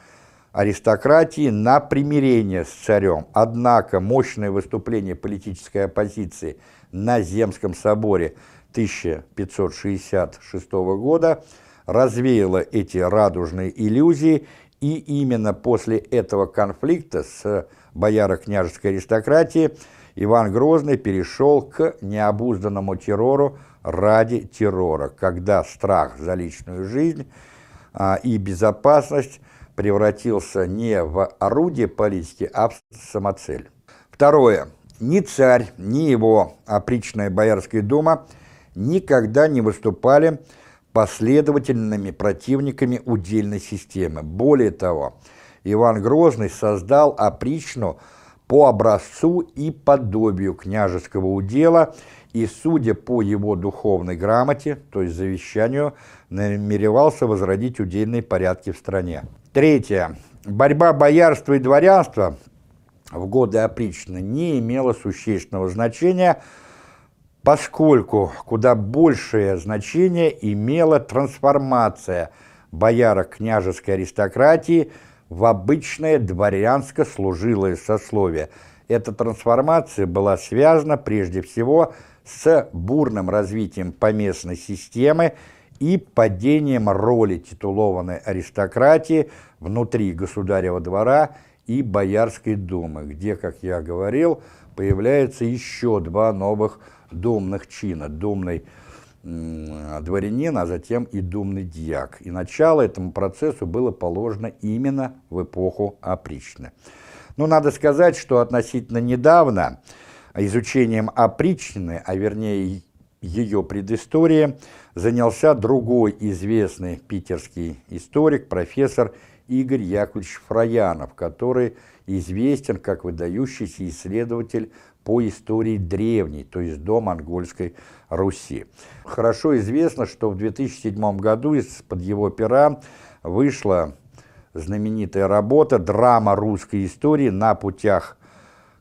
аристократии на примирение с царем. Однако мощное выступление политической оппозиции на Земском соборе 1566 года развеяло эти радужные иллюзии, и именно после этого конфликта с бояро-княжеской аристократией Иван Грозный перешел к необузданному террору ради террора, когда страх за личную жизнь а, и безопасность превратился не в орудие политики, а в самоцель. Второе. Ни царь, ни его опричная Боярская дума никогда не выступали последовательными противниками удельной системы. Более того, Иван Грозный создал опричну по образцу и подобию княжеского удела и, судя по его духовной грамоте, то есть завещанию, намеревался возродить удельные порядки в стране. Третье. Борьба боярства и дворянства в годы опричнины не имела существенного значения, поскольку куда большее значение имела трансформация бояро-княжеской аристократии в обычное дворянско-служилое сословие. Эта трансформация была связана прежде всего с бурным развитием поместной системы и падением роли титулованной аристократии внутри государева двора и Боярской думы, где, как я говорил, появляется еще два новых думных чина. Думный дворянин, а затем и думный дьяк. И начало этому процессу было положено именно в эпоху опричны. Но надо сказать, что относительно недавно изучением опричнины, а вернее ее предыстории, занялся другой известный питерский историк, профессор Игорь Яковлевич Фраянов, который известен как выдающийся исследователь по истории древней, то есть до монгольской Руси. Хорошо известно, что в 2007 году из-под его пера вышла знаменитая работа «Драма русской истории на путях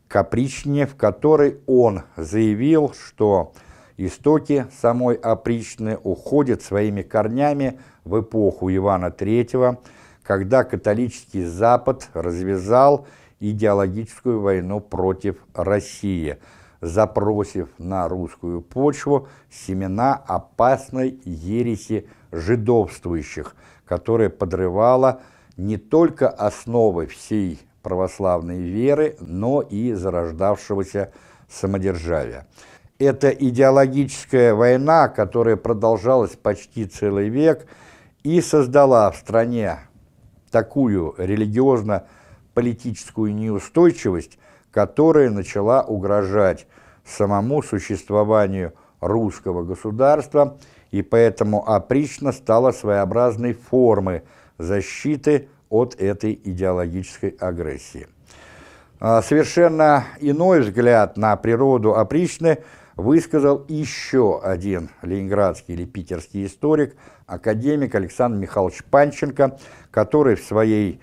Капричне», в которой он заявил, что Истоки самой опричны уходят своими корнями в эпоху Ивана III, когда католический Запад развязал идеологическую войну против России, запросив на русскую почву семена опасной ереси жидовствующих, которая подрывала не только основы всей православной веры, но и зарождавшегося самодержавия. Эта идеологическая война, которая продолжалась почти целый век, и создала в стране такую религиозно-политическую неустойчивость, которая начала угрожать самому существованию русского государства, и поэтому опрично стала своеобразной формой защиты от этой идеологической агрессии. А, совершенно иной взгляд на природу опричны – высказал еще один ленинградский или питерский историк, академик Александр Михайлович Панченко, который в своей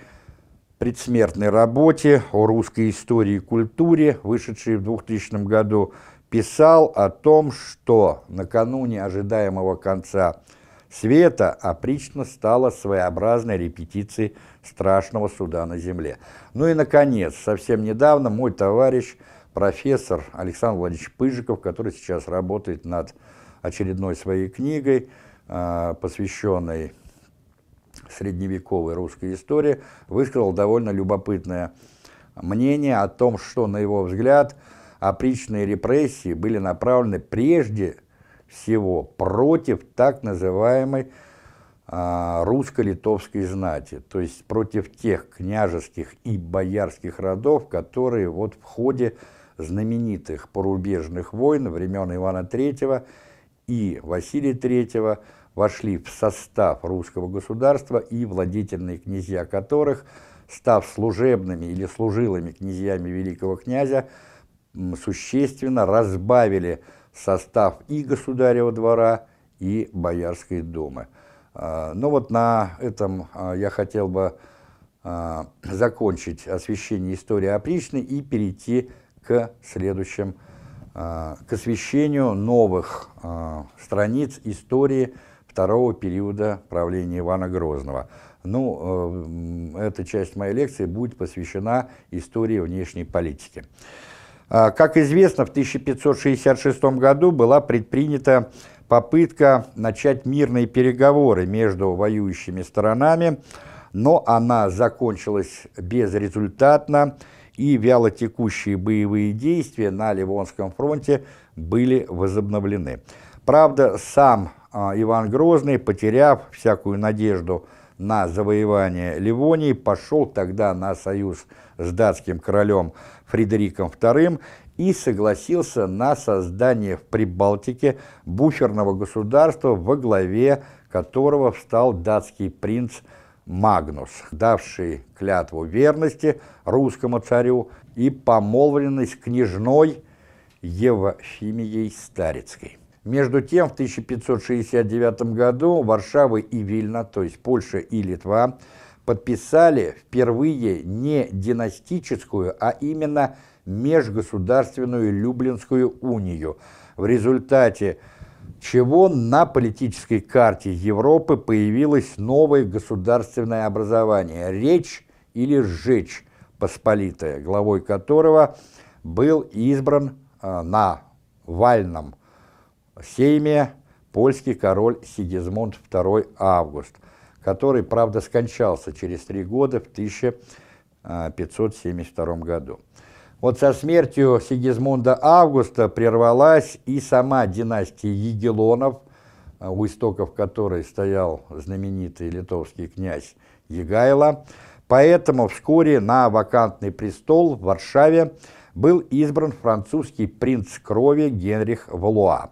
предсмертной работе о русской истории и культуре, вышедшей в 2000 году, писал о том, что накануне ожидаемого конца света опрично стала своеобразной репетицией страшного суда на земле. Ну и, наконец, совсем недавно мой товарищ профессор Александр Владимирович Пыжиков, который сейчас работает над очередной своей книгой, а, посвященной средневековой русской истории, высказал довольно любопытное мнение о том, что, на его взгляд, опричные репрессии были направлены прежде всего против так называемой а, русско-литовской знати, то есть против тех княжеских и боярских родов, которые вот в ходе знаменитых порубежных войн времен Ивана III и Василия III вошли в состав русского государства и владетельные князья которых, став служебными или служилыми князьями великого князя, существенно разбавили состав и государева двора, и Боярской думы. А, ну вот на этом а, я хотел бы э, закончить освещение истории опричной и перейти к следующим, к освещению новых страниц истории второго периода правления Ивана Грозного. Ну, э, эта часть моей лекции будет посвящена истории внешней политики. Э, как известно, в 1566 году была предпринята попытка начать мирные переговоры между воюющими сторонами, но она закончилась безрезультатно, и вялотекущие боевые действия на Ливонском фронте были возобновлены. Правда, сам а, Иван Грозный, потеряв всякую надежду на завоевание Ливонии, пошел тогда на союз с датским королем Фредериком II и согласился на создание в Прибалтике буферного государства, во главе которого встал датский принц Магнус, давший клятву верности русскому царю и помолвленный с княжной Евфимией Старицкой. Между тем, в 1569 году Варшава и Вильна, то есть Польша и Литва, подписали впервые не династическую, а именно межгосударственную Люблинскую унию, в результате чего на политической карте Европы появилось новое государственное образование – Речь или Сжечь Посполитая, главой которого был избран э, на вальном сейме польский король Сигизмунд II Август, который, правда, скончался через три года в 1572 году. Вот со смертью Сигизмунда Августа прервалась и сама династия Егелонов, а, у истоков которой стоял знаменитый литовский князь Егайло. Поэтому вскоре на вакантный престол в Варшаве был избран французский принц крови Генрих Валуа.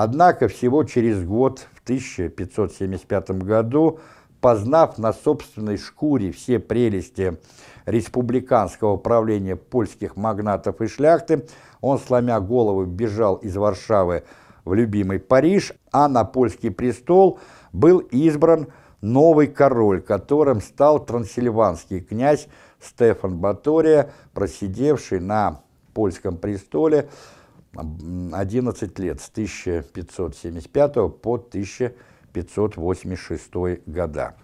Однако всего через год, в 1575 году, познав на собственной шкуре все прелести республиканского правления польских магнатов и шляхты, он, сломя голову, бежал из Варшавы в любимый Париж, а на польский престол был избран новый король, которым стал трансильванский князь Стефан Батория, просидевший на польском престоле 11 лет, с 1575 по 1586 года.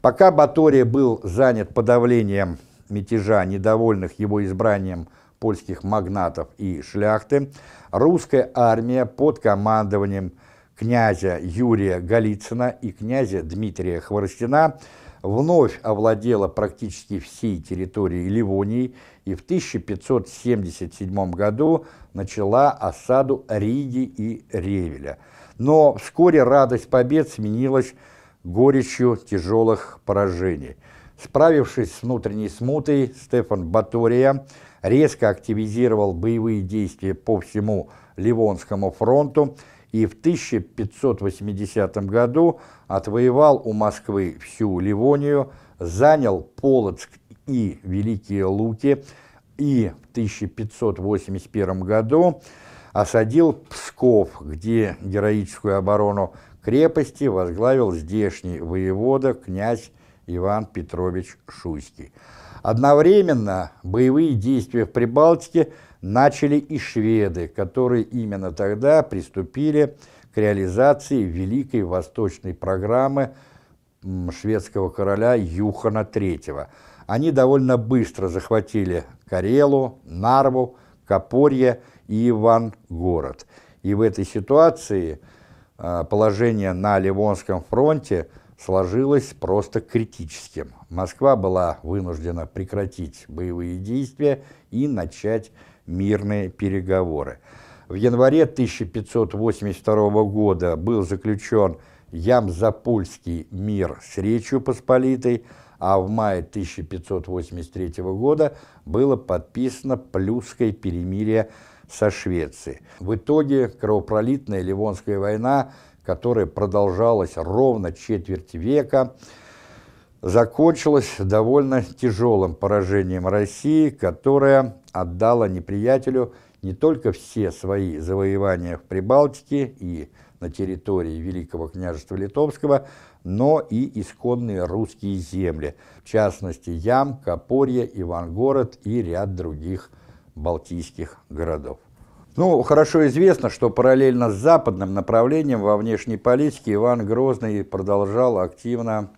Пока Батория был занят подавлением мятежа, недовольных его избранием польских магнатов и шляхты, русская армия под командованием князя Юрия Голицына и князя Дмитрия Хворостина вновь овладела практически всей территорией Ливонии и в 1577 году начала осаду Риги и Ревеля. Но вскоре радость побед сменилась горечью тяжелых поражений – Справившись с внутренней смутой, Стефан Батория резко активизировал боевые действия по всему Ливонскому фронту и в 1580 году отвоевал у Москвы всю Ливонию, занял Полоцк и Великие Луки и в 1581 году осадил Псков, где героическую оборону крепости возглавил здешний воевода князь Иван Петрович Шуйский. Одновременно боевые действия в Прибалтике начали и шведы, которые именно тогда приступили к реализации великой восточной программы шведского короля Юхана III. Они довольно быстро захватили Карелу, Нарву, Копорье и Ивангород. И в этой ситуации а, положение на Ливонском фронте – сложилось просто критическим. Москва была вынуждена прекратить боевые действия и начать мирные переговоры. В январе 1582 года был заключен Ямзапольский мир с Речью Посполитой, а в мае 1583 года было подписано Плюсское перемирие со Швецией. В итоге кровопролитная Ливонская война – которая продолжалась ровно четверть века, закончилась довольно тяжелым поражением России, которая отдала неприятелю не только все свои завоевания в Прибалтике и на территории Великого княжества Литовского, но и исконные русские земли, в частности Ям, Копорье, Ивангород и ряд других балтийских городов. Ну, хорошо известно, что параллельно с западным направлением во внешней политике Иван Грозный продолжал активно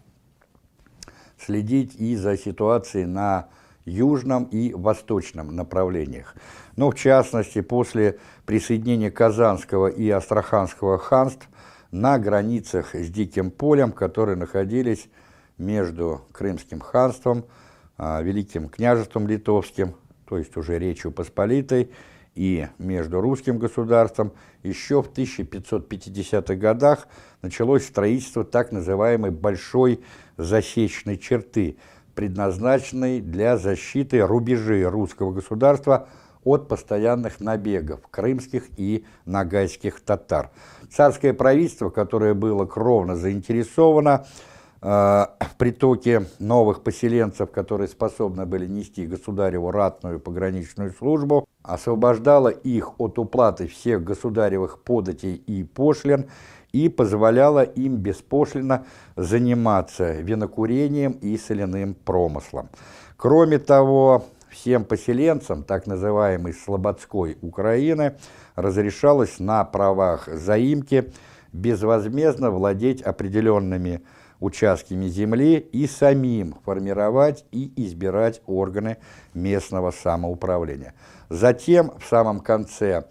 следить и за ситуацией на южном и восточном направлениях. Но, в частности, после присоединения Казанского и Астраханского ханств на границах с Диким полем, которые находились между Крымским ханством, а, Великим княжеством Литовским, то есть уже Речью Посполитой, и между русским государством, еще в 1550-х годах началось строительство так называемой «большой засечной черты», предназначенной для защиты рубежей русского государства от постоянных набегов крымских и нагайских татар. Царское правительство, которое было кровно заинтересовано э, в притоке новых поселенцев, которые способны были нести государеву ратную пограничную службу, освобождало их от уплаты всех государевых податей и пошлин и позволяло им беспошлино заниматься винокурением и соляным промыслом. Кроме того, всем поселенцам так называемой Слободской Украины разрешалось на правах заимки безвозмездно владеть определенными участками земли и самим формировать и избирать органы местного самоуправления. Затем, в самом конце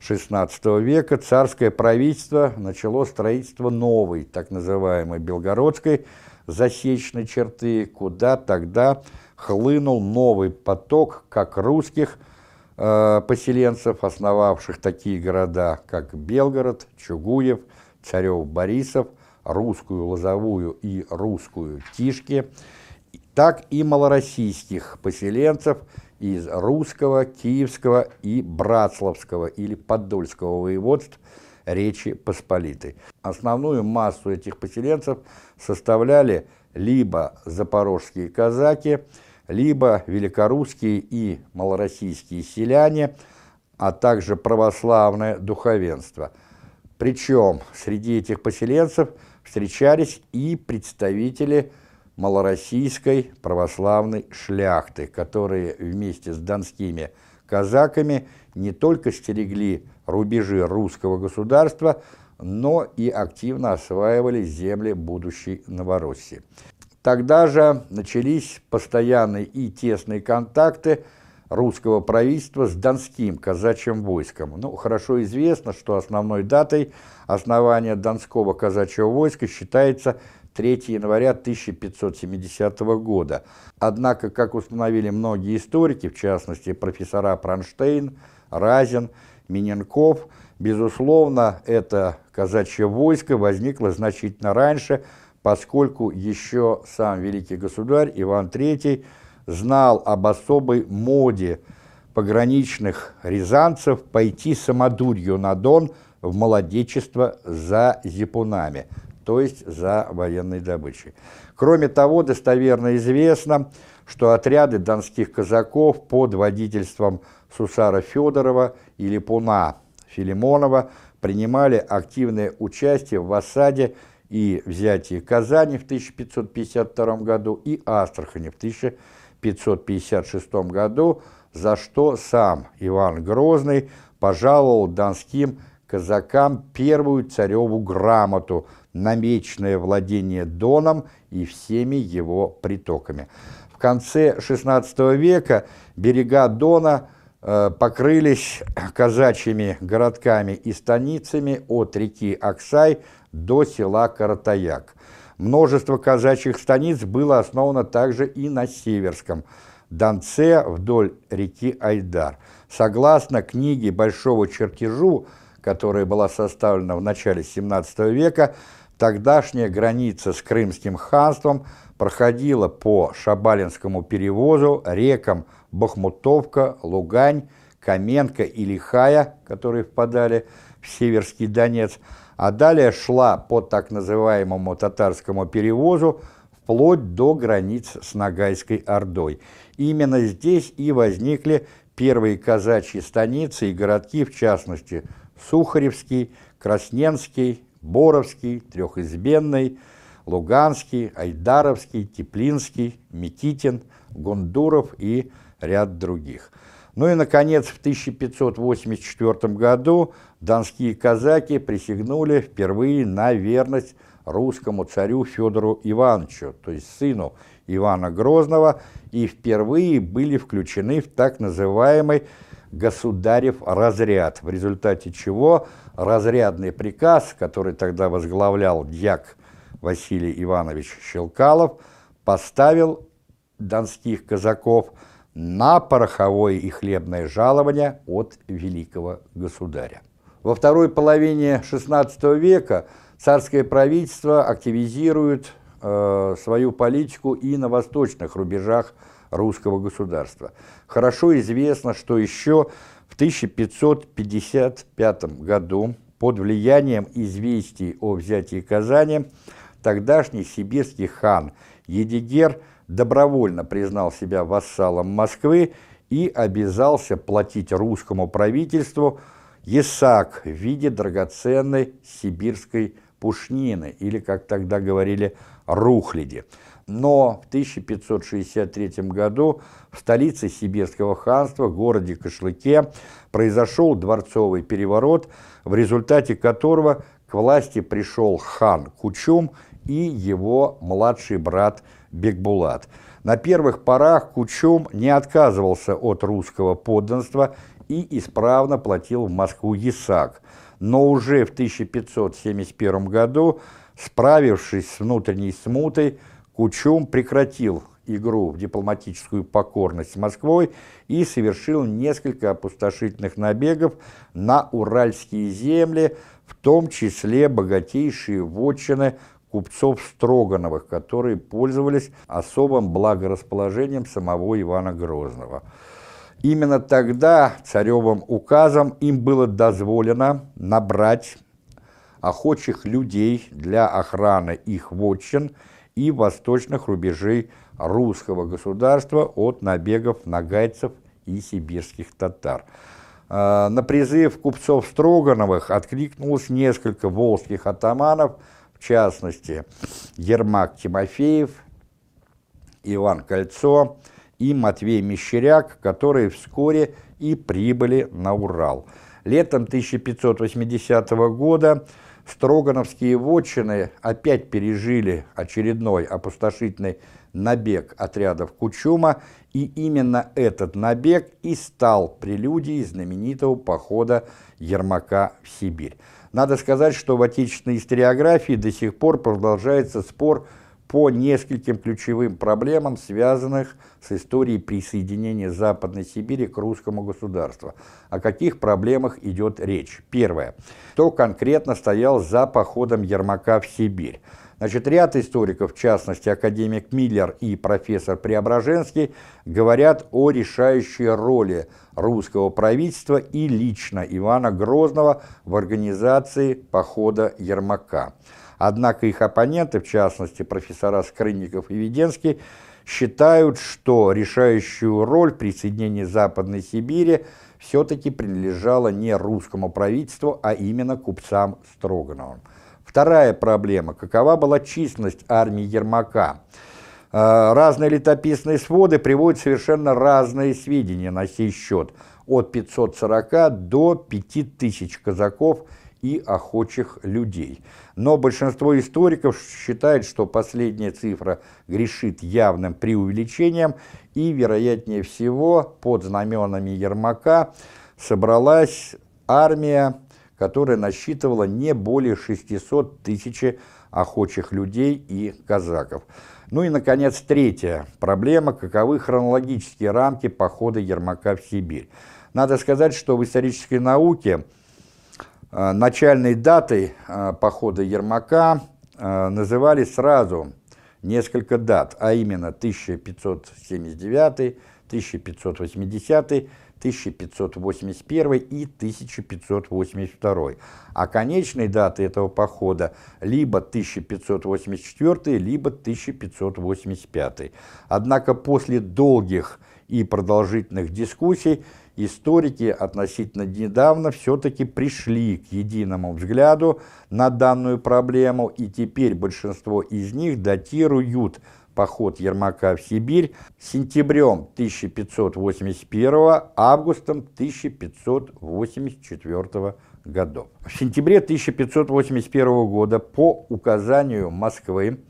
XVI века, царское правительство начало строительство новой, так называемой Белгородской засечной черты, куда тогда хлынул новый поток как русских э, поселенцев, основавших такие города, как Белгород, Чугуев, Царев-Борисов, русскую Лозовую и русскую Тишки, так и малороссийских поселенцев из русского, киевского и братславского или подольского воеводств Речи Посполитой. Основную массу этих поселенцев составляли либо запорожские казаки, либо великорусские и малороссийские селяне, а также православное духовенство. Причем среди этих поселенцев встречались и представители малороссийской православной шляхты, которые вместе с донскими казаками не только стерегли рубежи русского государства, но и активно осваивали земли будущей Новороссии. Тогда же начались постоянные и тесные контакты русского правительства с Донским казачьим войском. Ну, хорошо известно, что основной датой основания Донского казачьего войска считается 3 января 1570 года. Однако, как установили многие историки, в частности профессора Пронштейн, Разин, Миненков, безусловно, это казачье войско возникло значительно раньше – поскольку еще сам великий государь Иван III знал об особой моде пограничных рязанцев пойти самодурью на Дон в молодечество за зипунами, то есть за военной добычей. Кроме того, достоверно известно, что отряды донских казаков под водительством Сусара Федорова и Липуна Филимонова принимали активное участие в осаде и взятие Казани в 1552 году и Астрахани в 1556 году, за что сам Иван Грозный пожаловал донским казакам первую цареву грамоту намеченное владение Доном и всеми его притоками. В конце XVI века берега Дона э, покрылись казачьими городками и станицами от реки Аксай до села Каратаяк. Множество казачьих станиц было основано также и на Северском Донце вдоль реки Айдар. Согласно книге Большого чертежу, которая была составлена в начале XVII века, тогдашняя граница с Крымским ханством проходила по Шабалинскому перевозу рекам Бахмутовка, Лугань, Каменка и Лихая, которые впадали в Северский Донец, а далее шла по так называемому татарскому перевозу вплоть до границ с Ногайской Ордой. Именно здесь и возникли первые казачьи станицы и городки, в частности, Сухаревский, Красненский, Боровский, Трехизбенный, Луганский, Айдаровский, Теплинский, Микитин, Гондуров и ряд других. Ну и, наконец, в 1584 году донские казаки присягнули впервые на верность русскому царю Федору Ивановичу, то есть сыну Ивана Грозного, и впервые были включены в так называемый государев разряд, в результате чего разрядный приказ, который тогда возглавлял дьяк Василий Иванович Щелкалов, поставил донских казаков на пороховое и хлебное жалование от великого государя. Во второй половине XVI века царское правительство активизирует э, свою политику и на восточных рубежах русского государства. Хорошо известно, что еще в 1555 году под влиянием известий о взятии Казани тогдашний сибирский хан Едигер добровольно признал себя вассалом Москвы и обязался платить русскому правительству ясак в виде драгоценной сибирской пушнины, или, как тогда говорили, рухляди. Но в 1563 году в столице Сибирского ханства, городе Кашлыке, произошел дворцовый переворот, в результате которого к власти пришел хан Кучум и его младший брат Бекбулат. На первых порах Кучум не отказывался от русского подданства и исправно платил в Москву ясак, но уже в 1571 году, справившись с внутренней смутой, Кучум прекратил игру в дипломатическую покорность с Москвой и совершил несколько опустошительных набегов на уральские земли, в том числе богатейшие вотчины купцов Строгановых, которые пользовались особым благорасположением самого Ивана Грозного. Именно тогда царевым указом им было дозволено набрать охочих людей для охраны их вотчин и восточных рубежей русского государства от набегов нагайцев и сибирских татар. А, на призыв купцов Строгановых откликнулось несколько волжских атаманов, в частности, Ермак Тимофеев, Иван Кольцо и Матвей Мещеряк, которые вскоре и прибыли на Урал. Летом 1580 года Строгановские вотчины опять пережили очередной опустошительный набег отрядов Кучума, и именно этот набег и стал прелюдией знаменитого похода Ермака в Сибирь. Надо сказать, что в отечественной историографии до сих пор продолжается спор по нескольким ключевым проблемам, связанных с историей присоединения Западной Сибири к русскому государству. О каких проблемах идет речь? Первое. Кто конкретно стоял за походом Ермака в Сибирь? Значит, ряд историков, в частности академик Миллер и профессор Преображенский, говорят о решающей роли русского правительства и лично Ивана Грозного в организации похода Ермака. Однако их оппоненты, в частности профессора Скрынников и Веденский, считают, что решающую роль присоединения Западной Сибири все-таки принадлежала не русскому правительству, а именно купцам Строгановым. Вторая проблема. Какова была численность армии Ермака? Э, разные летописные своды приводят совершенно разные сведения на сей счет. От 540 до 5000 казаков и охочих людей. Но большинство историков считает, что последняя цифра грешит явным преувеличением, и, вероятнее всего, под знаменами Ермака собралась армия, которая насчитывала не более 600 тысяч охочих людей и казаков. Ну и, наконец, третья проблема – каковы хронологические рамки похода Ермака в Сибирь. Надо сказать, что в исторической науке – начальной датой э, похода Ермака э, называли сразу несколько дат, а именно 1579, 1580, 1581 и 1582. А конечной датой этого похода либо 1584, либо 1585. Однако после долгих и продолжительных дискуссий историки относительно недавно все-таки пришли к единому взгляду на данную проблему, и теперь большинство из них датируют поход Ермака в Сибирь сентябрем 1581 августом 1584 годов. В сентябре 1581 года по указанию Москвы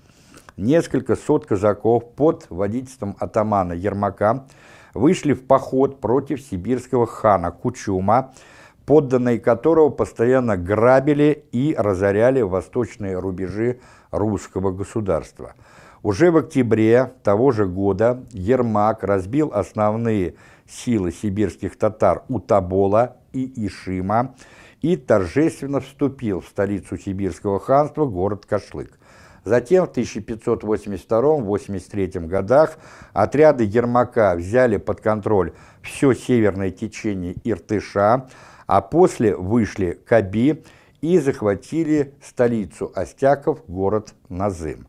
несколько сот казаков под водительством атамана Ермака вышли в поход против сибирского хана Кучума, подданные которого постоянно грабили и разоряли восточные рубежи русского государства. Уже в октябре того же года Ермак разбил основные силы сибирских татар у Табола и Ишима и торжественно вступил в столицу сибирского ханства, город Кашлык. Затем в 1582-83 годах отряды Ермака взяли под контроль все северное течение Иртыша, а после вышли к Аби и захватили столицу Остяков, город Назым.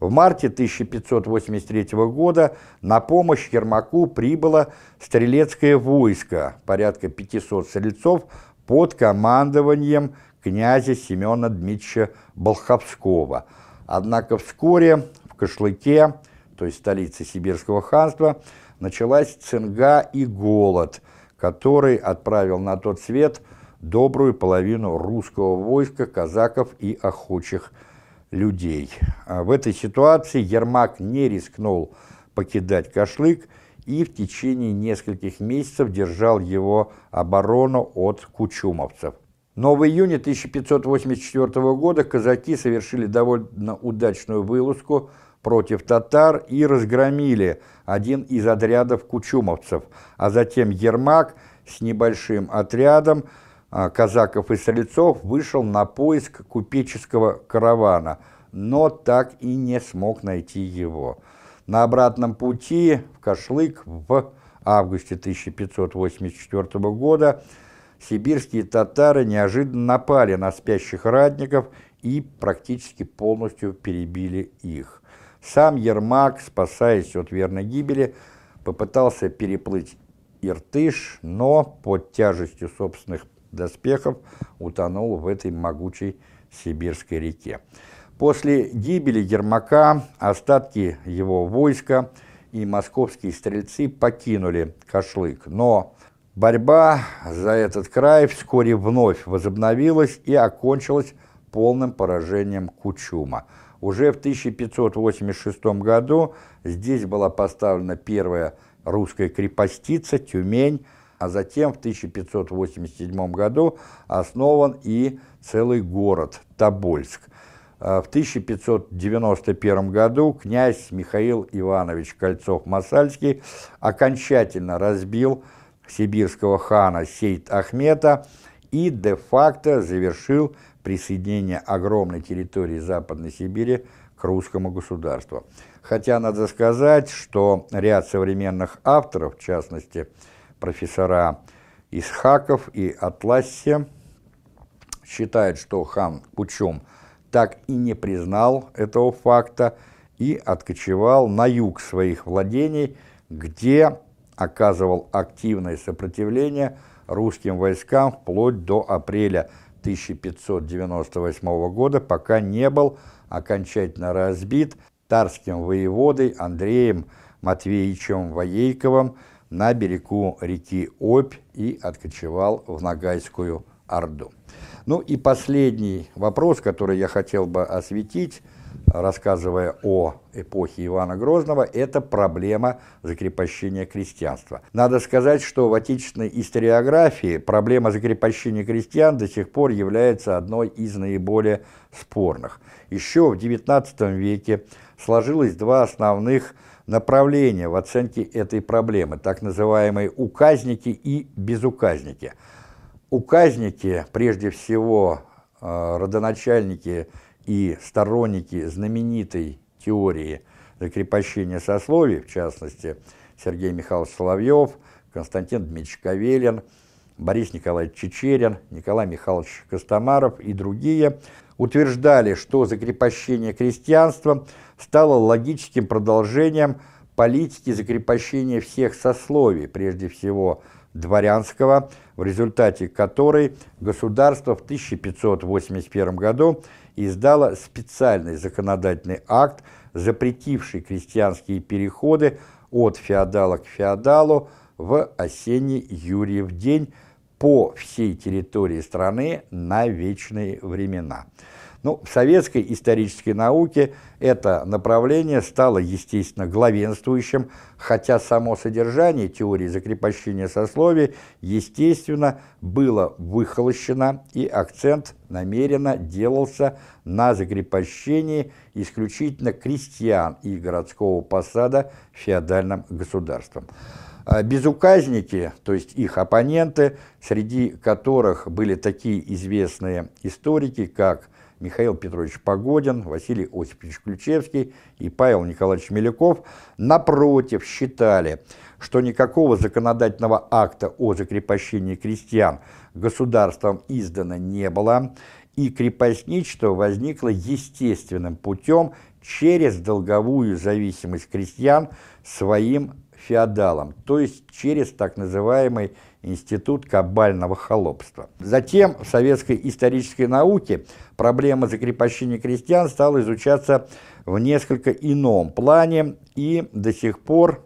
В марте 1583 года на помощь Ермаку прибыло стрелецкое войско, порядка 500 стрельцов, под командованием князя Семена Дмитриевича Болховского – Однако вскоре в Кашлыке, то есть столице Сибирского ханства, началась цинга и голод, который отправил на тот свет добрую половину русского войска, казаков и охочих людей. А в этой ситуации Ермак не рискнул покидать Кашлык и в течение нескольких месяцев держал его оборону от кучумовцев. Но в июне 1584 года казаки совершили довольно удачную вылазку против татар и разгромили один из отрядов кучумовцев, а затем Ермак с небольшим отрядом а, казаков и стрельцов вышел на поиск купеческого каравана, но так и не смог найти его. На обратном пути в Кашлык в августе 1584 года сибирские татары неожиданно напали на спящих ратников и практически полностью перебили их. Сам Ермак, спасаясь от верной гибели, попытался переплыть Иртыш, но под тяжестью собственных доспехов утонул в этой могучей сибирской реке. После гибели Ермака остатки его войска и московские стрельцы покинули Кашлык, но Борьба за этот край вскоре вновь возобновилась и окончилась полным поражением Кучума. Уже в 1586 году здесь была поставлена первая русская крепостица Тюмень, а затем в 1587 году основан и целый город Тобольск. А в 1591 году князь Михаил Иванович Кольцов-Масальский окончательно разбил сибирского хана Сейт Ахмета и де-факто завершил присоединение огромной территории Западной Сибири к русскому государству. Хотя надо сказать, что ряд современных авторов, в частности профессора Исхаков и Атлассе, считают, что хан Кучум так и не признал этого факта и откочевал на юг своих владений, где оказывал активное сопротивление русским войскам вплоть до апреля 1598 года, пока не был окончательно разбит тарским воеводой Андреем Матвеевичем Воейковым на берегу реки Обь и откочевал в Ногайскую Орду. Ну и последний вопрос, который я хотел бы осветить – рассказывая о эпохе Ивана Грозного, это проблема закрепощения крестьянства. Надо сказать, что в отечественной историографии проблема закрепощения крестьян до сих пор является одной из наиболее спорных. Еще в XIX веке сложилось два основных направления в оценке этой проблемы, так называемые указники и безуказники. Указники, прежде всего, э, родоначальники и сторонники знаменитой теории закрепощения сословий, в частности, Сергей Михайлович Соловьев, Константин Дмитриевич Кавелин, Борис Николаевич Чечерин, Николай Михайлович Костомаров и другие утверждали, что закрепощение крестьянства стало логическим продолжением политики закрепощения всех сословий, прежде всего дворянского, в результате которой государство в 1581 году издало специальный законодательный акт, запретивший крестьянские переходы от феодала к феодалу в осенний Юрьев день по всей территории страны на вечные времена. Ну, в советской исторической науке это направление стало, естественно, главенствующим, хотя само содержание теории закрепощения сословий, естественно, было выхолощено, и акцент намеренно делался на закрепощении исключительно крестьян и городского посада феодальным государством. А безуказники, то есть их оппоненты, среди которых были такие известные историки, как Михаил Петрович Погодин, Василий Осипович Ключевский и Павел Николаевич Меляков, напротив, считали, что никакого законодательного акта о закрепощении крестьян государством издано не было, и крепостничество возникло естественным путем через долговую зависимость крестьян своим феодалам, то есть через так называемый институт кабального холопства. Затем в советской исторической науке проблема закрепощения крестьян стала изучаться в несколько ином плане, и до сих пор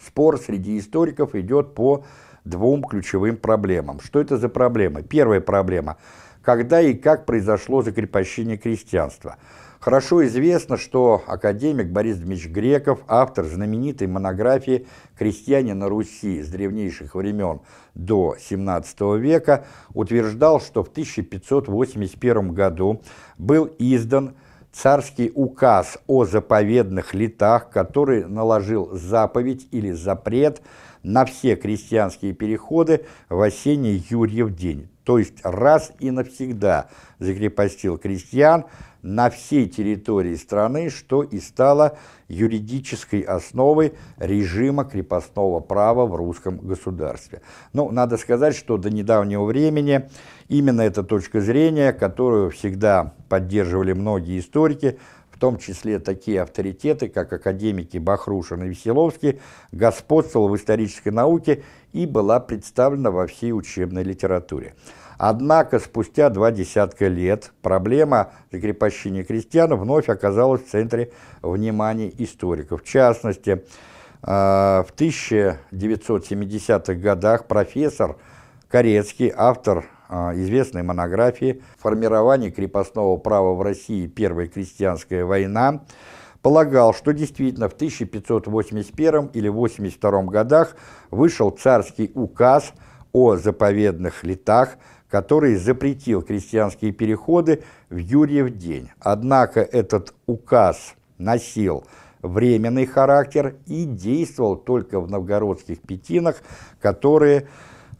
спор среди историков идет по двум ключевым проблемам. Что это за проблемы? Первая проблема – когда и как произошло закрепощение крестьянства – Хорошо известно, что академик Борис Дмитриевич Греков, автор знаменитой монографии «Крестьяне на Руси с древнейших времен до XVII века», утверждал, что в 1581 году был издан царский указ о заповедных летах, который наложил заповедь или запрет на все крестьянские переходы в осенний Юрьев день, то есть раз и навсегда закрепостил крестьян, на всей территории страны, что и стало юридической основой режима крепостного права в русском государстве. Ну, надо сказать, что до недавнего времени именно эта точка зрения, которую всегда поддерживали многие историки, том числе такие авторитеты, как академики Бахрушин и Веселовский, господствовала в исторической науке и была представлена во всей учебной литературе. Однако спустя два десятка лет проблема закрепощения крестьян вновь оказалась в центре внимания историков. В частности, э, в 1970-х годах профессор Корецкий, автор известной монографии «Формирование крепостного права в России. Первая крестьянская война», полагал, что действительно в 1581 или 82 годах вышел царский указ о заповедных летах, который запретил крестьянские переходы в Юрьев день. Однако этот указ носил временный характер и действовал только в новгородских пятинах, которые а,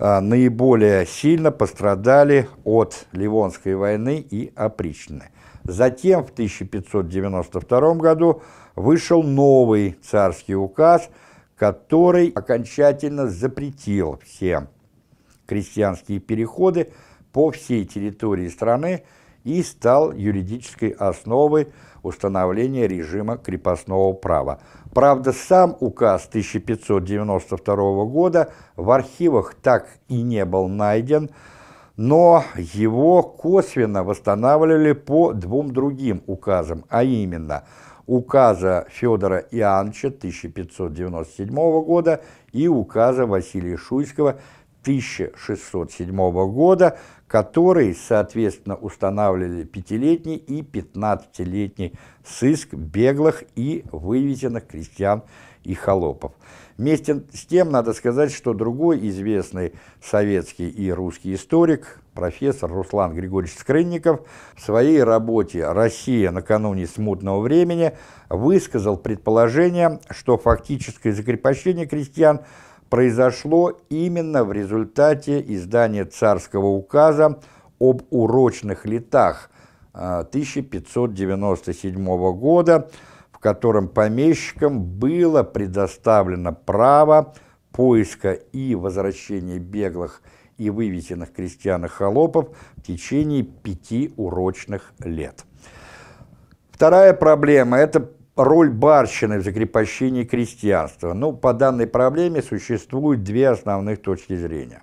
наиболее сильно пострадали от Ливонской войны и опричнины. Затем в 1592 году вышел новый царский указ, который окончательно запретил всем крестьянские переходы по всей территории страны и стал юридической основой установления режима крепостного права. Правда, сам указ 1592 года в архивах так и не был найден, но его косвенно восстанавливали по двум другим указам, а именно указа Федора Иоанновича 1597 года и указа Василия Шуйского 1607 года, которые, соответственно, устанавливали пятилетний и пятнадцатилетний сыск беглых и вывезенных крестьян и холопов. Вместе с тем, надо сказать, что другой известный советский и русский историк, профессор Руслан Григорьевич Скрынников, в своей работе «Россия накануне смутного времени» высказал предположение, что фактическое закрепощение крестьян – произошло именно в результате издания царского указа об урочных летах 1597 а, года, в котором помещикам было предоставлено право поиска и возвращения беглых и вывезенных крестьян и холопов в течение пяти урочных лет. Вторая проблема – это роль барщины в закрепощении крестьянства. Ну, по данной проблеме существуют две основных точки зрения.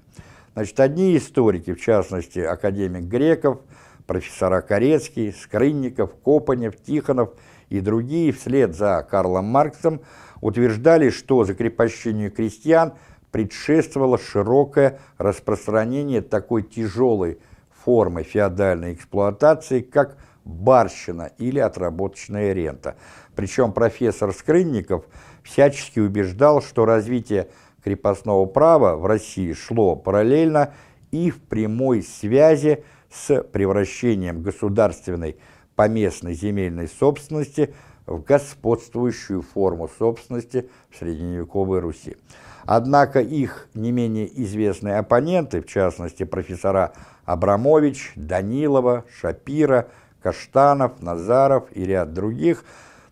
Значит, одни историки, в частности, академик Греков, профессора Корецкий, Скрынников, Копанев, Тихонов и другие вслед за Карлом Марксом утверждали, что закрепощению крестьян предшествовало широкое распространение такой тяжелой формы феодальной эксплуатации, как барщина или отработочная рента. Причем профессор Скрынников всячески убеждал, что развитие крепостного права в России шло параллельно и в прямой связи с превращением государственной поместной земельной собственности в господствующую форму собственности в средневековой Руси. Однако их не менее известные оппоненты, в частности профессора Абрамович, Данилова, Шапира, Каштанов, Назаров и ряд других,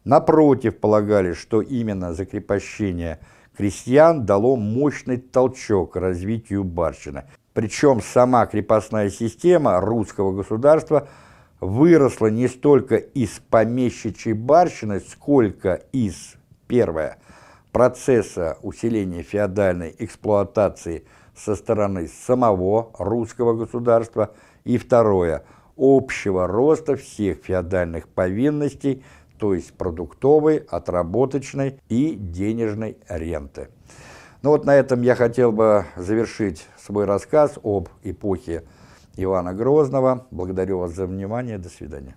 напротив полагали, что именно закрепощение крестьян дало мощный толчок развитию барщины. Причем сама крепостная система русского государства выросла не столько из помещичьей барщины, сколько из, первое, процесса усиления феодальной эксплуатации со стороны самого русского государства и второе – общего роста всех феодальных повинностей, то есть продуктовой, отработочной и денежной ренты. Ну вот на этом я хотел бы завершить свой рассказ об эпохе Ивана Грозного. Благодарю вас за внимание. До свидания.